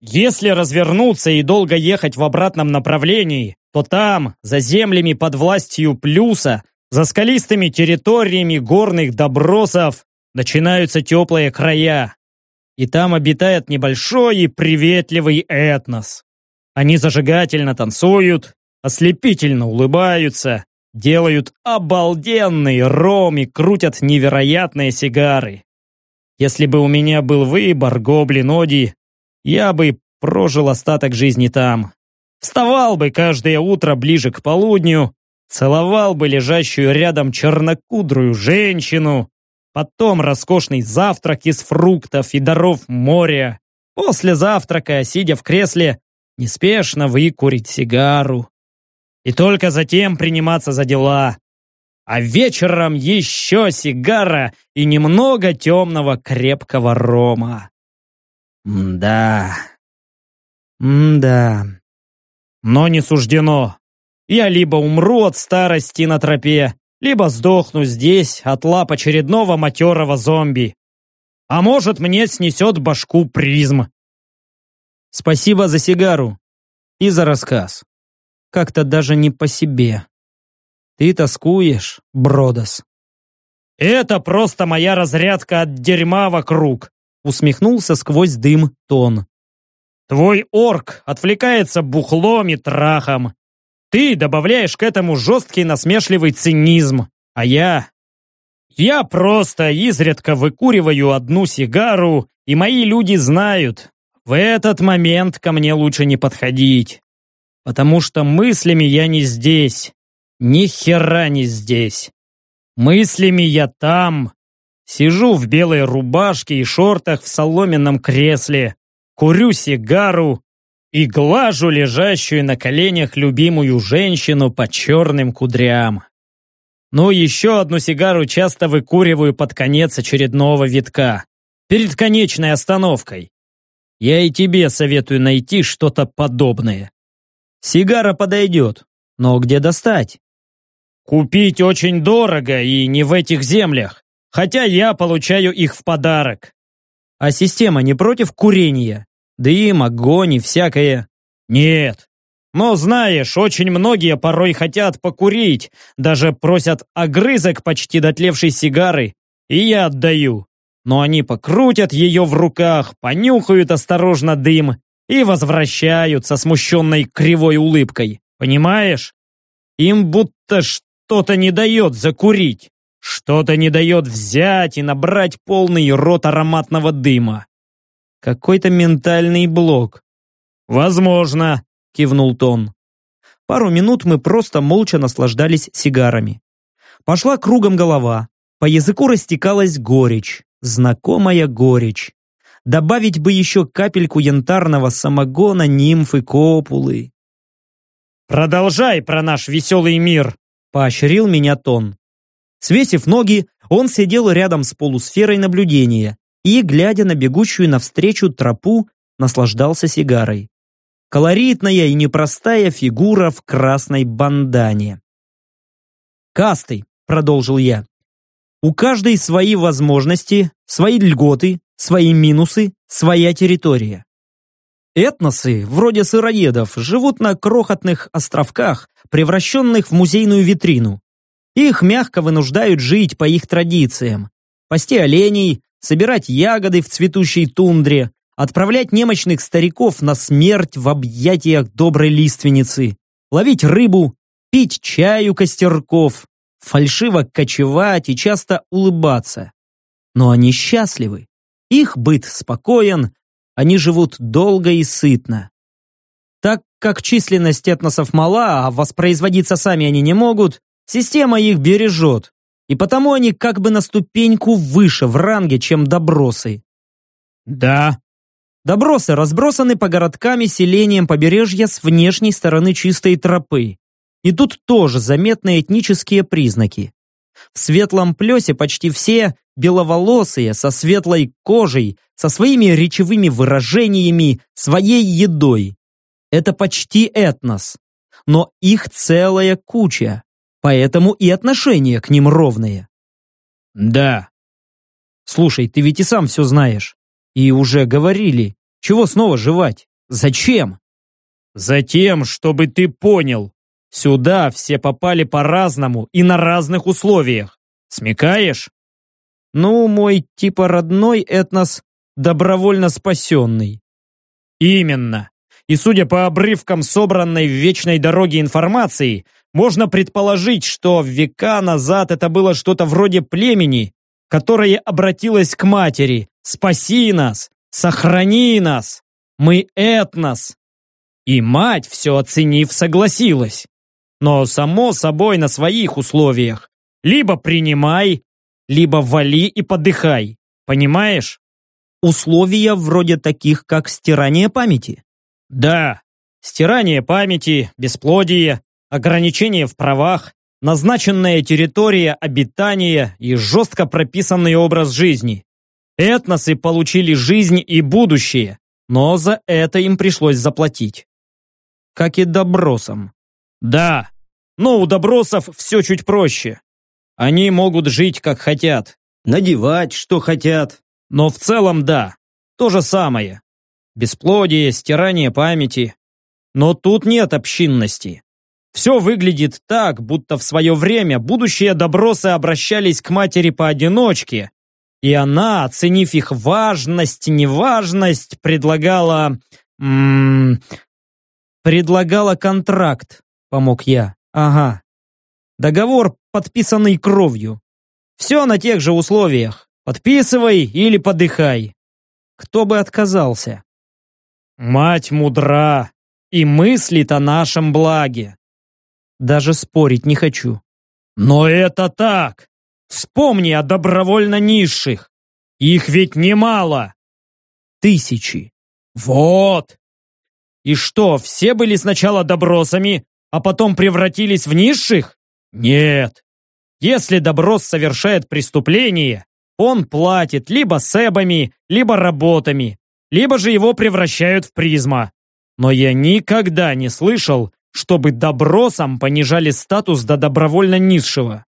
«Если развернуться и долго ехать в обратном направлении, то там, за землями под властью Плюса, за скалистыми территориями горных добросов начинаются теплые края. И там обитает небольшой и приветливый этнос. Они зажигательно танцуют, ослепительно улыбаются, делают обалденный ром и крутят невероятные сигары. Если бы у меня был выбор, гоблин Оди, я бы прожил остаток жизни там. Вставал бы каждое утро ближе к полудню, целовал бы лежащую рядом чернокудрую женщину, потом роскошный завтрак из фруктов и даров моря, после завтрака, сидя в кресле, неспешно выкурить сигару. И только затем приниматься за дела. А вечером еще сигара и немного темного крепкого рома. Мда. Мда. Но не суждено. Я либо умру от старости на тропе, либо сдохну здесь от лап очередного матерого зомби. А может, мне снесет башку призм. Спасибо за сигару и за рассказ. Как-то даже не по себе. Ты тоскуешь, Бродос. Это просто моя разрядка от дерьма вокруг, усмехнулся сквозь дым Тон. Твой орк отвлекается бухлом и трахом. Ты добавляешь к этому жесткий насмешливый цинизм, а я... Я просто изредка выкуриваю одну сигару, и мои люди знают, в этот момент ко мне лучше не подходить. Потому что мыслями я не здесь. Ни хера не здесь. Мыслями я там. Сижу в белой рубашке и шортах в соломенном кресле. Курю сигару и глажу лежащую на коленях любимую женщину по черным кудрям. Ну, еще одну сигару часто выкуриваю под конец очередного витка, перед конечной остановкой. Я и тебе советую найти что-то подобное. Сигара подойдет, но где достать? Купить очень дорого и не в этих землях, хотя я получаю их в подарок. А система не против курения? Дым, огонь и всякое. Нет. Но знаешь, очень многие порой хотят покурить, даже просят огрызок почти дотлевшей сигары, и я отдаю. Но они покрутят ее в руках, понюхают осторожно дым и возвращаются смущенной кривой улыбкой. Понимаешь? Им будто что-то не дает закурить, что-то не дает взять и набрать полный рот ароматного дыма. Какой-то ментальный блок. Возможно, кивнул Тон. Пару минут мы просто молча наслаждались сигарами. Пошла кругом голова. По языку растекалась горечь. Знакомая горечь. Добавить бы еще капельку янтарного самогона, нимфы, копулы. «Продолжай про наш веселый мир!» – поощрил меня Тон. Свесив ноги, он сидел рядом с полусферой наблюдения и, глядя на бегущую навстречу тропу, наслаждался сигарой. Колоритная и непростая фигура в красной бандане. «Касты», — продолжил я. «У каждой свои возможности, свои льготы, свои минусы, своя территория. Этносы, вроде сыроедов, живут на крохотных островках, превращенных в музейную витрину. Их мягко вынуждают жить по их традициям. Пасти оленей, собирать ягоды в цветущей тундре, отправлять немощных стариков на смерть в объятиях доброй лиственницы, ловить рыбу, пить чаю костерков, фальшиво кочевать и часто улыбаться. Но они счастливы. Их быт спокоен, они живут долго и сытно. Так как численность этносов мала, а воспроизводиться сами они не могут, система их бережет, и потому они как бы на ступеньку выше в ранге, чем добросы. Да. Добросы разбросаны по городкам и селениям побережья с внешней стороны чистой тропы. И тут тоже заметны этнические признаки. В светлом плесе почти все беловолосые, со светлой кожей, со своими речевыми выражениями, своей едой. Это почти этнос. Но их целая куча, поэтому и отношения к ним ровные. Да. Слушай, ты ведь и сам все знаешь. И уже говорили. Чего снова жевать? Зачем? Затем, чтобы ты понял. Сюда все попали по-разному и на разных условиях. Смекаешь? Ну, мой типа родной этнос добровольно спасенный. Именно. И судя по обрывкам собранной в вечной дороге информации, можно предположить, что века назад это было что-то вроде племени, которое обратилось к матери «Спаси нас! Сохрани нас! Мы этнос!» И мать, все оценив, согласилась. Но, само собой, на своих условиях. Либо принимай, либо вали и подыхай. Понимаешь? Условия вроде таких, как стирание памяти. Да, стирание памяти, бесплодие, ограничения в правах, назначенная территория обитания и жестко прописанный образ жизни. Этносы получили жизнь и будущее, но за это им пришлось заплатить. Как и добросам. Да, но у добросов все чуть проще. Они могут жить как хотят. Надевать, что хотят. Но в целом да, то же самое. Бесплодие, стирание памяти. Но тут нет общинности. Все выглядит так, будто в свое время будущие добросы обращались к матери поодиночке, и она, оценив их важность, неважность, предлагала... М -м, предлагала контракт, помог я. Ага. Договор, подписанный кровью. Все на тех же условиях. Подписывай или подыхай. Кто бы отказался? Мать мудра и мыслит о нашем благе. Даже спорить не хочу. Но это так. Вспомни о добровольно низших. Их ведь немало. Тысячи. Вот. И что, все были сначала добросами, а потом превратились в низших? Нет. Если доброс совершает преступление, он платит либо себами, либо работами, либо же его превращают в призма. Но я никогда не слышал, чтобы добросам понижали статус до добровольно низшего.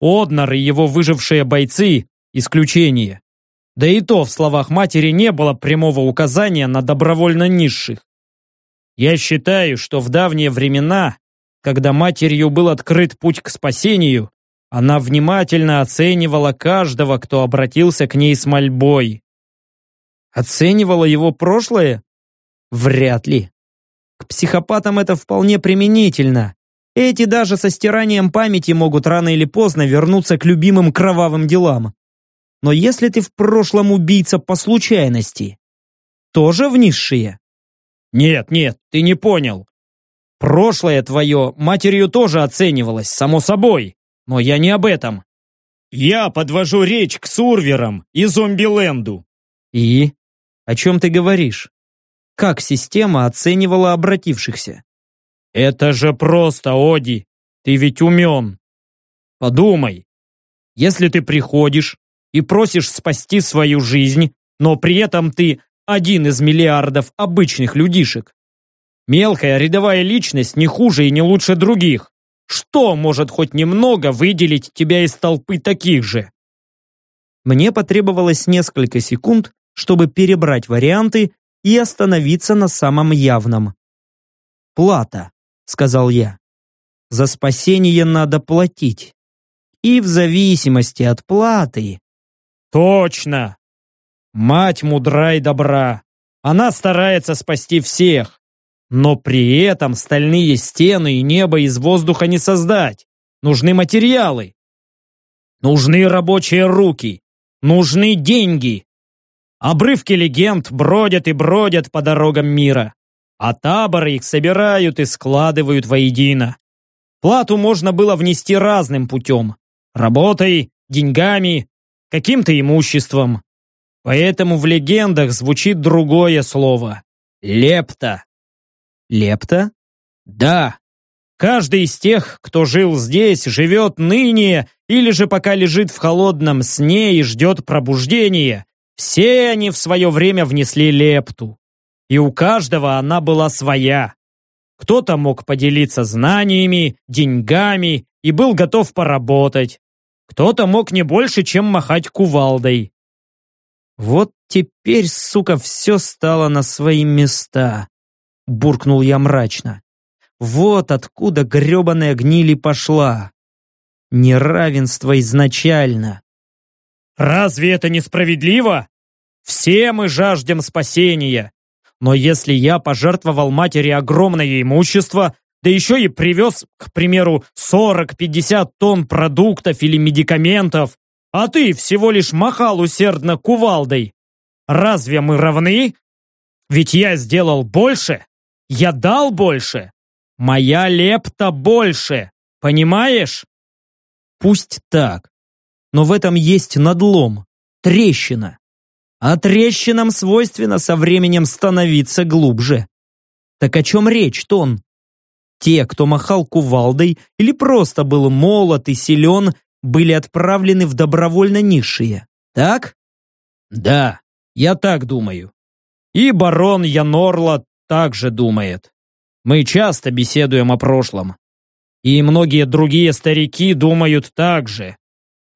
Однар и его выжившие бойцы – исключение. Да и то в словах матери не было прямого указания на добровольно низших. Я считаю, что в давние времена, когда матерью был открыт путь к спасению, она внимательно оценивала каждого, кто обратился к ней с мольбой. Оценивала его прошлое? Вряд ли. К психопатам это вполне применительно. Эти даже со стиранием памяти могут рано или поздно вернуться к любимым кровавым делам. Но если ты в прошлом убийца по случайности, тоже в низшие? Нет, нет, ты не понял. Прошлое твое матерью тоже оценивалось, само собой. Но я не об этом. Я подвожу речь к сурверам и зомби-ленду. И? О чем ты говоришь? Как система оценивала обратившихся? Это же просто, Оди. Ты ведь умен. Подумай. Если ты приходишь и просишь спасти свою жизнь, но при этом ты один из миллиардов обычных людишек. Мелкая рядовая личность не хуже и не лучше других. Что может хоть немного выделить тебя из толпы таких же? Мне потребовалось несколько секунд, чтобы перебрать варианты и остановиться на самом явном. «Плата», — сказал я. «За спасение надо платить. И в зависимости от платы...» «Точно! Мать мудра и добра. Она старается спасти всех. Но при этом стальные стены и небо из воздуха не создать. Нужны материалы. Нужны рабочие руки. Нужны деньги. Обрывки легенд бродят и бродят по дорогам мира. А таборы их собирают и складывают воедино. Плату можно было внести разным путем. Работой, деньгами, каким-то имуществом. Поэтому в легендах звучит другое слово. Лепта. Лепта? Да. Каждый из тех, кто жил здесь, живет ныне или же пока лежит в холодном сне и ждет пробуждения. Все они в свое время внесли лепту. И у каждого она была своя. Кто-то мог поделиться знаниями, деньгами и был готов поработать. Кто-то мог не больше, чем махать кувалдой. Вот теперь, сука, все стало на свои места буркнул я мрачно. Вот откуда гребаная гнили пошла. Неравенство изначально. Разве это несправедливо? Все мы жаждем спасения. Но если я пожертвовал матери огромное имущество, да еще и привез, к примеру, 40-50 тонн продуктов или медикаментов, а ты всего лишь махал усердно кувалдой, разве мы равны? Ведь я сделал больше. Я дал больше. Моя лепта больше. Понимаешь? Пусть так. Но в этом есть надлом, трещина. А трещинам свойственно со временем становиться глубже. Так о чем речь, Тон? Те, кто махал кувалдой или просто был молод и силен, были отправлены в добровольно низшие, так? Да, я так думаю. И барон Янорла так же думает. Мы часто беседуем о прошлом. И многие другие старики думают так же.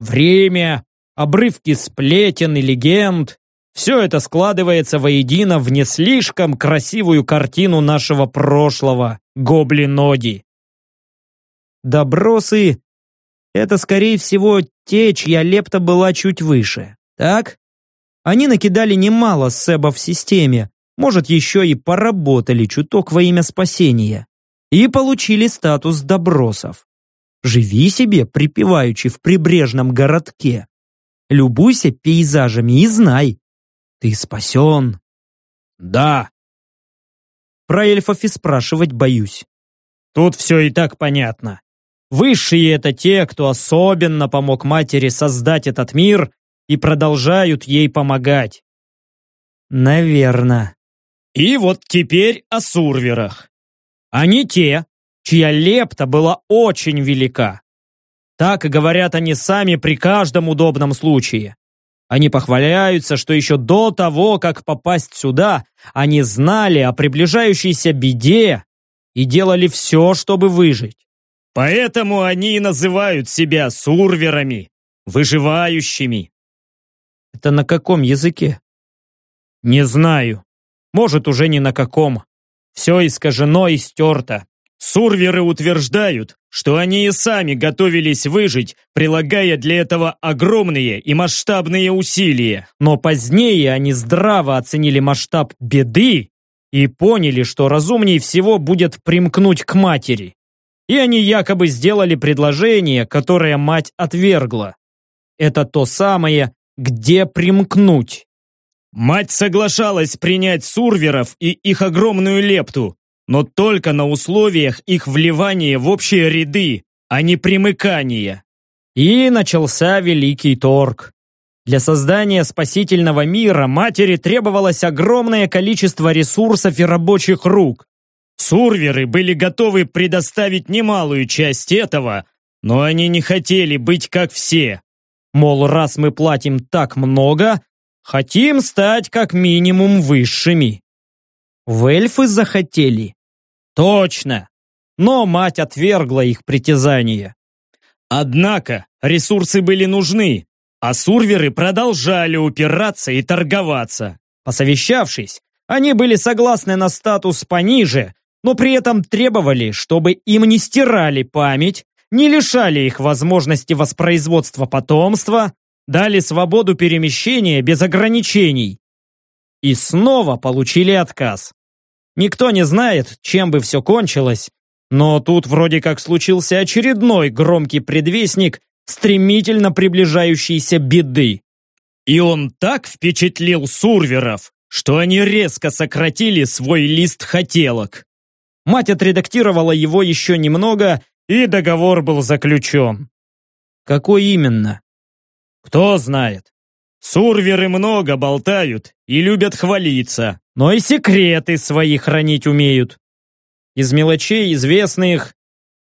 Время, обрывки сплетен и легенд – все это складывается воедино в не слишком красивую картину нашего прошлого, гоблиноди. Добросы – это, скорее всего, те, чья лепта была чуть выше, так? Они накидали немало себов в системе, может, еще и поработали чуток во имя спасения и получили статус добросов. Живи себе, припеваючи в прибрежном городке. Любуйся пейзажами и знай, ты спасен. Да. Про эльфов и спрашивать боюсь. Тут все и так понятно. Высшие — это те, кто особенно помог матери создать этот мир и продолжают ей помогать. Наверно. И вот теперь о сурверах. Они те, чья лепта была очень велика. Так говорят они сами при каждом удобном случае. Они похваляются, что еще до того, как попасть сюда, они знали о приближающейся беде и делали все, чтобы выжить. Поэтому они и называют себя сурверами, выживающими. Это на каком языке? Не знаю. Может, уже ни на каком. Все искажено и стерто. Сурверы утверждают, что они и сами готовились выжить, прилагая для этого огромные и масштабные усилия. Но позднее они здраво оценили масштаб беды и поняли, что разумнее всего будет примкнуть к матери. И они якобы сделали предложение, которое мать отвергла. Это то самое «где примкнуть». Мать соглашалась принять сурверов и их огромную лепту, но только на условиях их вливания в общие ряды, а не примыкания. И начался Великий Торг. Для создания спасительного мира матери требовалось огромное количество ресурсов и рабочих рук. Сурверы были готовы предоставить немалую часть этого, но они не хотели быть как все. Мол, раз мы платим так много, хотим стать как минимум высшими. В эльфы захотели. Точно. Но мать отвергла их притязания. Однако ресурсы были нужны, а сурверы продолжали упираться и торговаться. Посовещавшись, они были согласны на статус пониже, но при этом требовали, чтобы им не стирали память, не лишали их возможности воспроизводства потомства, дали свободу перемещения без ограничений. И снова получили отказ. Никто не знает, чем бы все кончилось, но тут вроде как случился очередной громкий предвестник стремительно приближающейся беды. И он так впечатлил сурверов, что они резко сократили свой лист хотелок. Мать отредактировала его еще немного, и договор был заключен. Какой именно? Кто знает. Сурверы много болтают и любят хвалиться, но и секреты свои хранить умеют. Из мелочей известных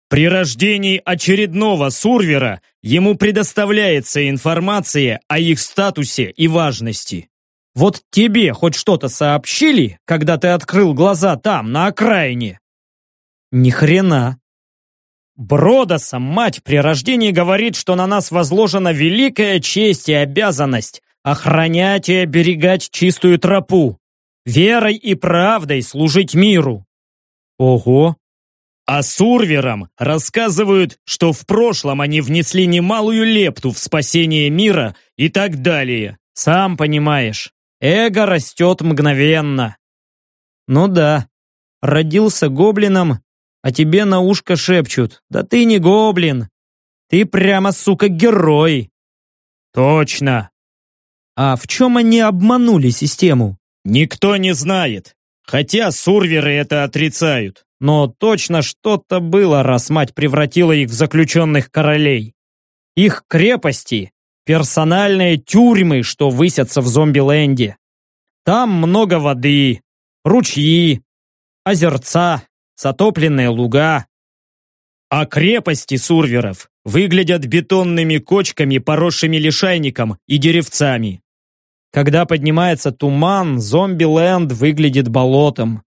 при рождении очередного сурвера ему предоставляется информация о их статусе и важности. Вот тебе хоть что-то сообщили, когда ты открыл глаза там, на окраине? Ни хрена. Бродоса, мать при рождении говорит, что на нас возложена великая честь и обязанность охранять и оберегать чистую тропу, верой и правдой служить миру. Ого! А сурверам рассказывают, что в прошлом они внесли немалую лепту в спасение мира и так далее. Сам понимаешь, эго растет мгновенно. Ну да, родился гоблином, а тебе на ушко шепчут, да ты не гоблин, ты прямо, сука, герой. Точно. А в чем они обманули систему? Никто не знает, хотя сурверы это отрицают. Но точно что-то было, раз мать превратила их в заключенных королей. Их крепости – персональные тюрьмы, что высятся в зомби-ленде. Там много воды, ручьи, озерца, затопленные луга. А крепости сурверов выглядят бетонными кочками, поросшими лишайником и деревцами. Когда поднимается туман, зомби-ленд выглядит болотом.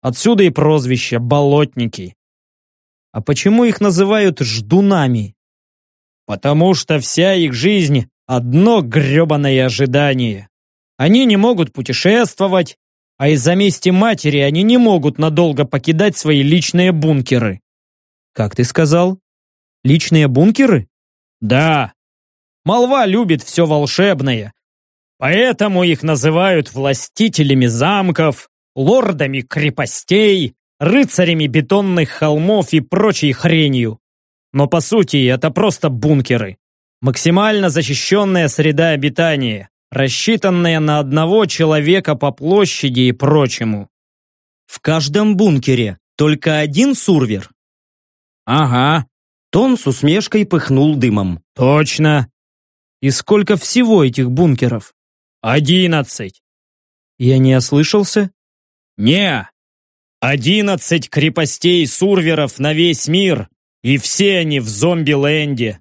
Отсюда и прозвище «болотники». А почему их называют ждунами? Потому что вся их жизнь – одно гребаное ожидание. Они не могут путешествовать, а из-за мести матери они не могут надолго покидать свои личные бункеры. Как ты сказал? Личные бункеры? Да. Молва любит все волшебное. Поэтому их называют властителями замков, лордами крепостей, рыцарями бетонных холмов и прочей хренью. Но по сути это просто бункеры. Максимально защищенная среда обитания, рассчитанная на одного человека по площади и прочему. В каждом бункере только один сурвер? Ага. Тон с усмешкой пыхнул дымом. Точно. И сколько всего этих бункеров? Одиннадцать. Я не ослышался? Не! Одиннадцать крепостей сурверов на весь мир, и все они в зомби-ленде.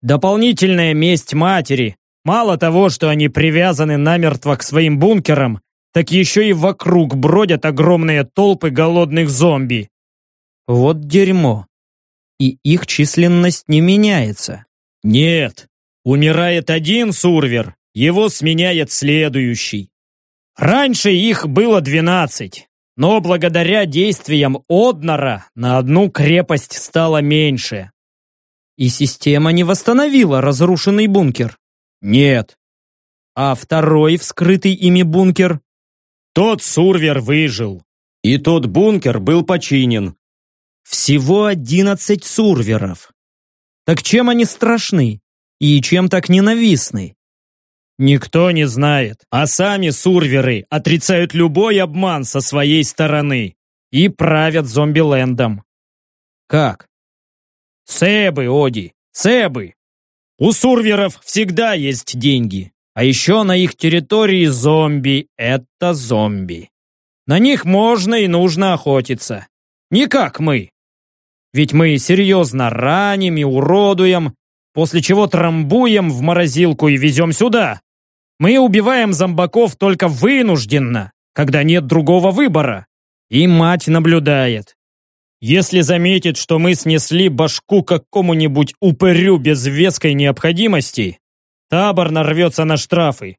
Дополнительная месть матери. Мало того, что они привязаны намертво к своим бункерам, так еще и вокруг бродят огромные толпы голодных зомби. Вот дерьмо. И их численность не меняется. Нет. Умирает один сурвер, его сменяет следующий. Раньше их было двенадцать, но благодаря действиям Однора на одну крепость стало меньше. И система не восстановила разрушенный бункер? Нет. А второй вскрытый ими бункер? Тот сурвер выжил. И тот бункер был починен. Всего одиннадцать сурверов. Так чем они страшны? И чем так ненавистны? Никто не знает, а сами сурверы отрицают любой обман со своей стороны и правят зомбилендом. Как? Себы, Оди, себы. У сурверов всегда есть деньги, а еще на их территории зомби – это зомби. На них можно и нужно охотиться. Не как мы. Ведь мы серьезно раним и уродуем, после чего трамбуем в морозилку и везем сюда. Мы убиваем зомбаков только вынужденно, когда нет другого выбора. И мать наблюдает. Если заметит, что мы снесли башку какому-нибудь упырю без веской необходимости, табор нарвется на штрафы.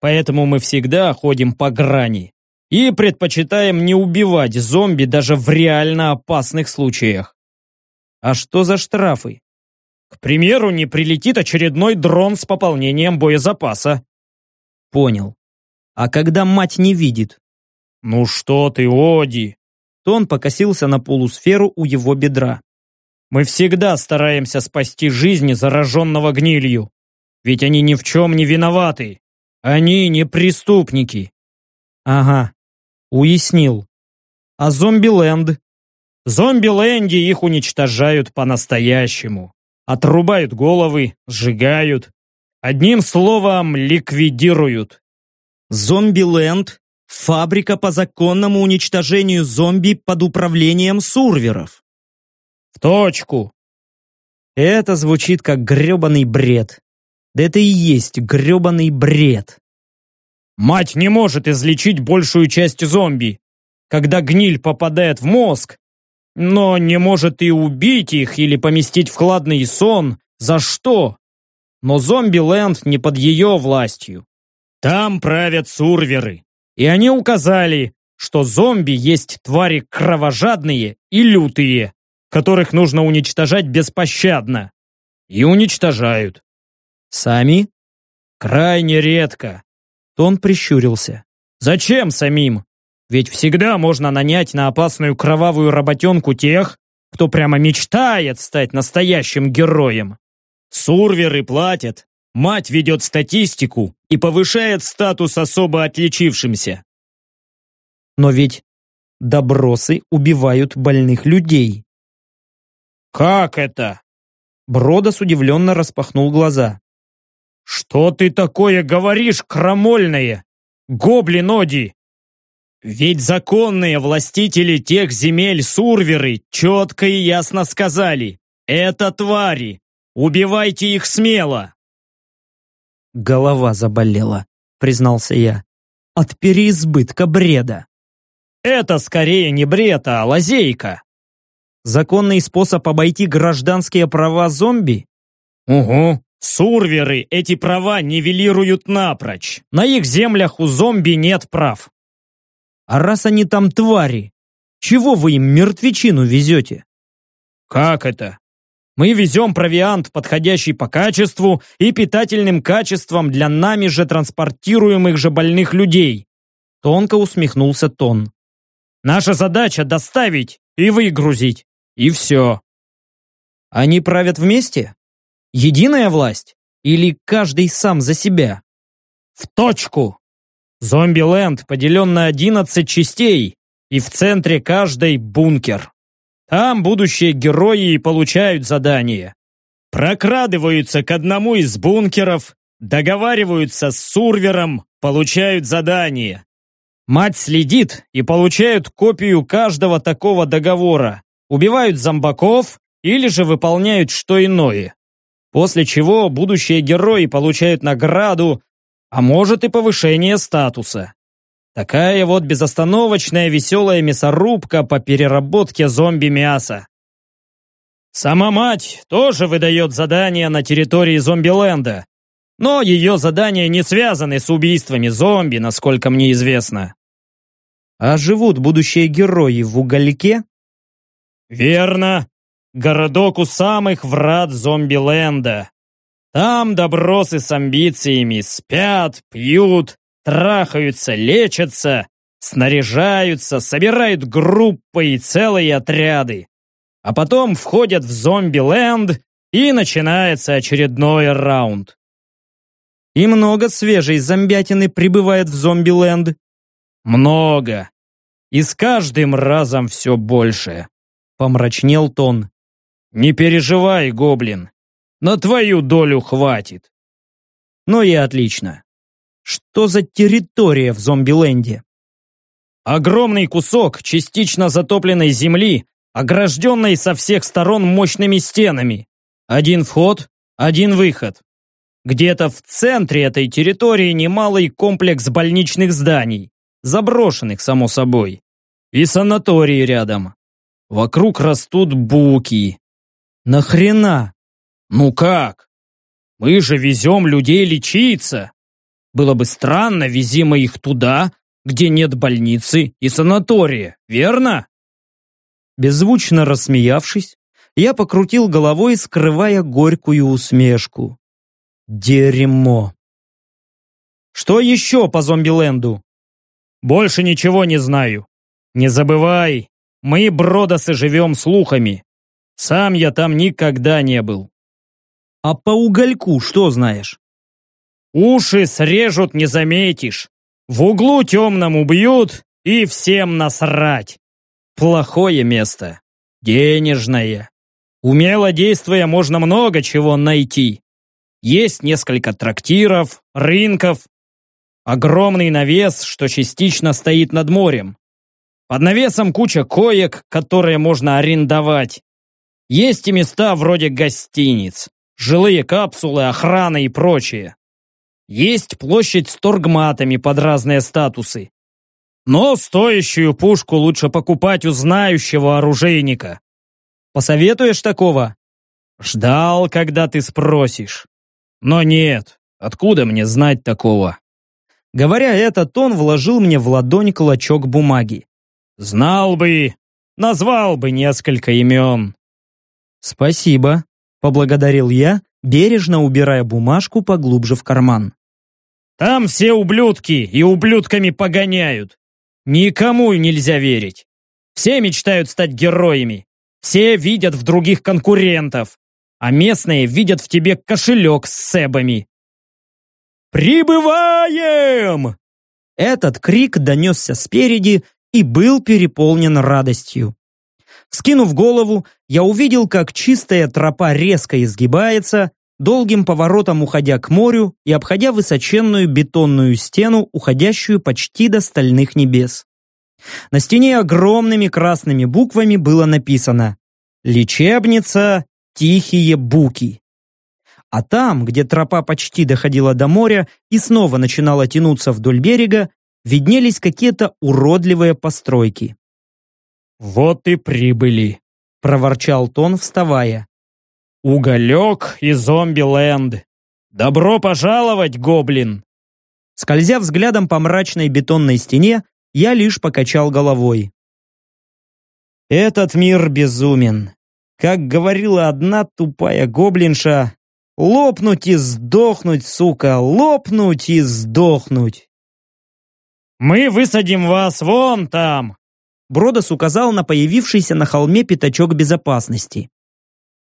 Поэтому мы всегда ходим по грани и предпочитаем не убивать зомби даже в реально опасных случаях. А что за штрафы? К примеру, не прилетит очередной дрон с пополнением боезапаса. Понял. А когда мать не видит? Ну что ты, Оди? Тон покосился на полусферу у его бедра. Мы всегда стараемся спасти жизни зараженного гнилью. Ведь они ни в чем не виноваты. Они не преступники. Ага, уяснил. А зомби-ленд? В зомби-ленде их уничтожают по-настоящему. Отрубают головы, сжигают. Одним словом, ликвидируют. Зомби-ленд – фабрика по законному уничтожению зомби под управлением сурверов. В точку. Это звучит как гребаный бред. Да это и есть гребаный бред. Мать не может излечить большую часть зомби. Когда гниль попадает в мозг, но не может и убить их или поместить в хладный сон. За что? Но зомби-ленд не под ее властью. Там правят сурверы. И они указали, что зомби есть твари кровожадные и лютые, которых нужно уничтожать беспощадно. И уничтожают. Сами? Крайне редко. Тон прищурился. Зачем самим? Ведь всегда можно нанять на опасную кровавую работенку тех, кто прямо мечтает стать настоящим героем. Сурверы платят, мать ведет статистику и повышает статус особо отличившимся. Но ведь добросы убивают больных людей. Как это? Бродос удивленно распахнул глаза. «Что ты такое говоришь, крамольное? Гоблин Оди! Ведь законные властители тех земель Сурверы четко и ясно сказали «Это твари! Убивайте их смело!» «Голова заболела», — признался я. «От переизбытка бреда». «Это скорее не бред, а лазейка». «Законный способ обойти гражданские права зомби?» «Угу. Сурверы эти права нивелируют напрочь. На их землях у зомби нет прав. А раз они там твари, чего вы им мертвечину везете? Как это? Мы везем провиант, подходящий по качеству и питательным качествам для нами же транспортируемых же больных людей. Тонко усмехнулся Тон. Наша задача доставить и выгрузить. И все. Они правят вместе? Единая власть? Или каждый сам за себя? В точку! Зомби-ленд поделен на 11 частей, и в центре каждой бункер. Там будущие герои получают задания. Прокрадываются к одному из бункеров, договариваются с сурвером, получают задание. Мать следит и получают копию каждого такого договора, убивают зомбаков или же выполняют что иное. После чего будущие герои получают награду, а может и повышение статуса. Такая вот безостановочная веселая мясорубка по переработке зомби-мяса. Сама мать тоже выдает задания на территории зомби-ленда, но ее задания не связаны с убийствами зомби, насколько мне известно. А живут будущие герои в угольке? Верно. Городок у самых врат зомби-ленда. Там добросы с амбициями спят, пьют, трахаются, лечатся, снаряжаются, собирают группы и целые отряды. А потом входят в зомби-ленд и начинается очередной раунд. И много свежей зомбятины прибывает в зомби-ленд. Много. И с каждым разом все больше. Помрачнел тон. Не переживай, гоблин. На твою долю хватит. Ну и отлично. Что за территория в зомби-ленде? Огромный кусок частично затопленной земли, огражденной со всех сторон мощными стенами. Один вход, Один выход. Где-то в центре этой территории немалый комплекс больничных зданий, заброшенных, само собой. И санатории рядом. Вокруг растут буки. Нахрена? Ну как? Мы же везем людей лечиться. Было бы странно, вези мы их туда, где нет больницы и санатория, верно? Беззвучно рассмеявшись, я покрутил головой, скрывая горькую усмешку. Дерьмо. Что еще по зомбиленду? Больше ничего не знаю. Не забывай, мы, Бродосы, живем слухами. Сам я там никогда не был. А по угольку что знаешь? Уши срежут, не заметишь. В углу темном убьют, и всем насрать. Плохое место. Денежное. Умело действуя, можно много чего найти. Есть несколько трактиров, рынков. Огромный навес, что частично стоит над морем. Под навесом куча коек, которые можно арендовать. Есть и места вроде гостиниц, жилые капсулы, охрана и прочее. Есть площадь с торгматами под разные статусы. Но стоящую пушку лучше покупать у знающего оружейника. Посоветуешь такого? Ждал, когда ты спросишь. Но нет, откуда мне знать такого? Говоря это, Тон вложил мне в ладонь клочок бумаги. Знал бы, назвал бы несколько имен. Спасибо, поблагодарил я, бережно убирая бумажку поглубже в карман. Там все ублюдки и ублюдками погоняют. Никому нельзя верить. Все мечтают стать героями. Все видят в других конкурентов. А местные видят в тебе кошелек с себами. «Прибываем!» Этот крик донесся спереди, и был переполнен радостью. Скинув голову, я увидел, как чистая тропа резко изгибается, долгим поворотом уходя к морю и обходя высоченную бетонную стену, уходящую почти до стальных небес. На стене огромными красными буквами было написано «Лечебница Тихие Буки». А там, где тропа почти доходила до моря и снова начинала тянуться вдоль берега, виднелись какие-то уродливые постройки. «Вот и прибыли», — проворчал Тон, вставая. «Уголек и зомби-ленд! Добро пожаловать, гоблин!» Скользя взглядом по мрачной бетонной стене, я лишь покачал головой. «Этот мир безумен. Как говорила одна тупая гоблинша, лопнуть и сдохнуть, сука, лопнуть и сдохнуть!» «Мы высадим вас вон там!» Бродос указал на появившийся на холме пятачок безопасности.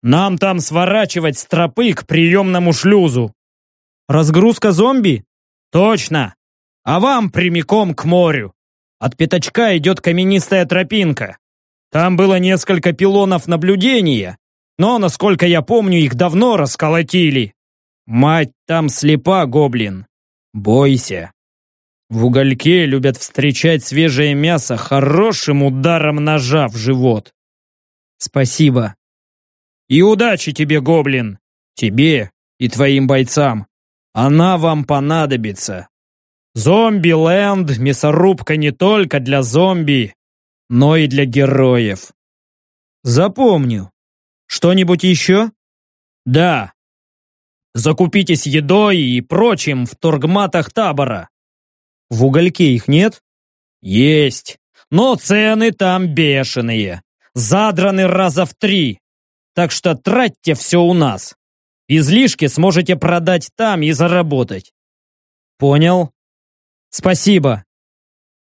«Нам там сворачивать с тропы к приемному шлюзу!» «Разгрузка зомби?» «Точно! А вам прямиком к морю! От пятачка идет каменистая тропинка. Там было несколько пилонов наблюдения, но, насколько я помню, их давно расколотили. Мать там слепа, гоблин. Бойся!» В угольке любят встречать свежее мясо хорошим ударом ножа в живот. Спасибо. И удачи тебе, гоблин. Тебе и твоим бойцам. Она вам понадобится. Зомби-ленд – мясорубка не только для зомби, но и для героев. Запомню. Что-нибудь еще? Да. Закупитесь едой и прочим в торгматах табора. В угольке их нет? Есть. Но цены там бешеные. Задраны раза в три. Так что тратьте все у нас. Излишки сможете продать там и заработать. Понял. Спасибо.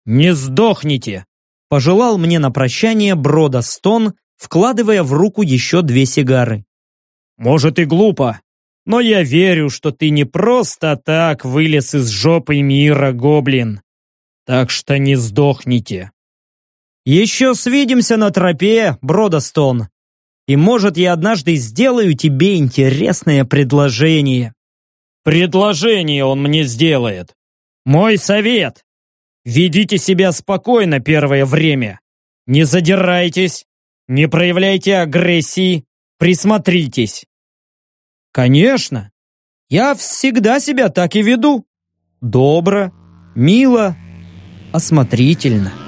Не сдохните. Пожелал мне на прощание Брода Стон, вкладывая в руку еще две сигары. Может и глупо, но я верю, что ты не просто так вылез из жопы мира, гоблин. Так что не сдохните. Еще свидимся на тропе, Бродостон. И может я однажды сделаю тебе интересное предложение. Предложение он мне сделает. Мой совет. Ведите себя спокойно первое время. Не задирайтесь, не проявляйте агрессии, присмотритесь. Конечно. Я всегда себя так и веду. Добро, мило, осмотрительно.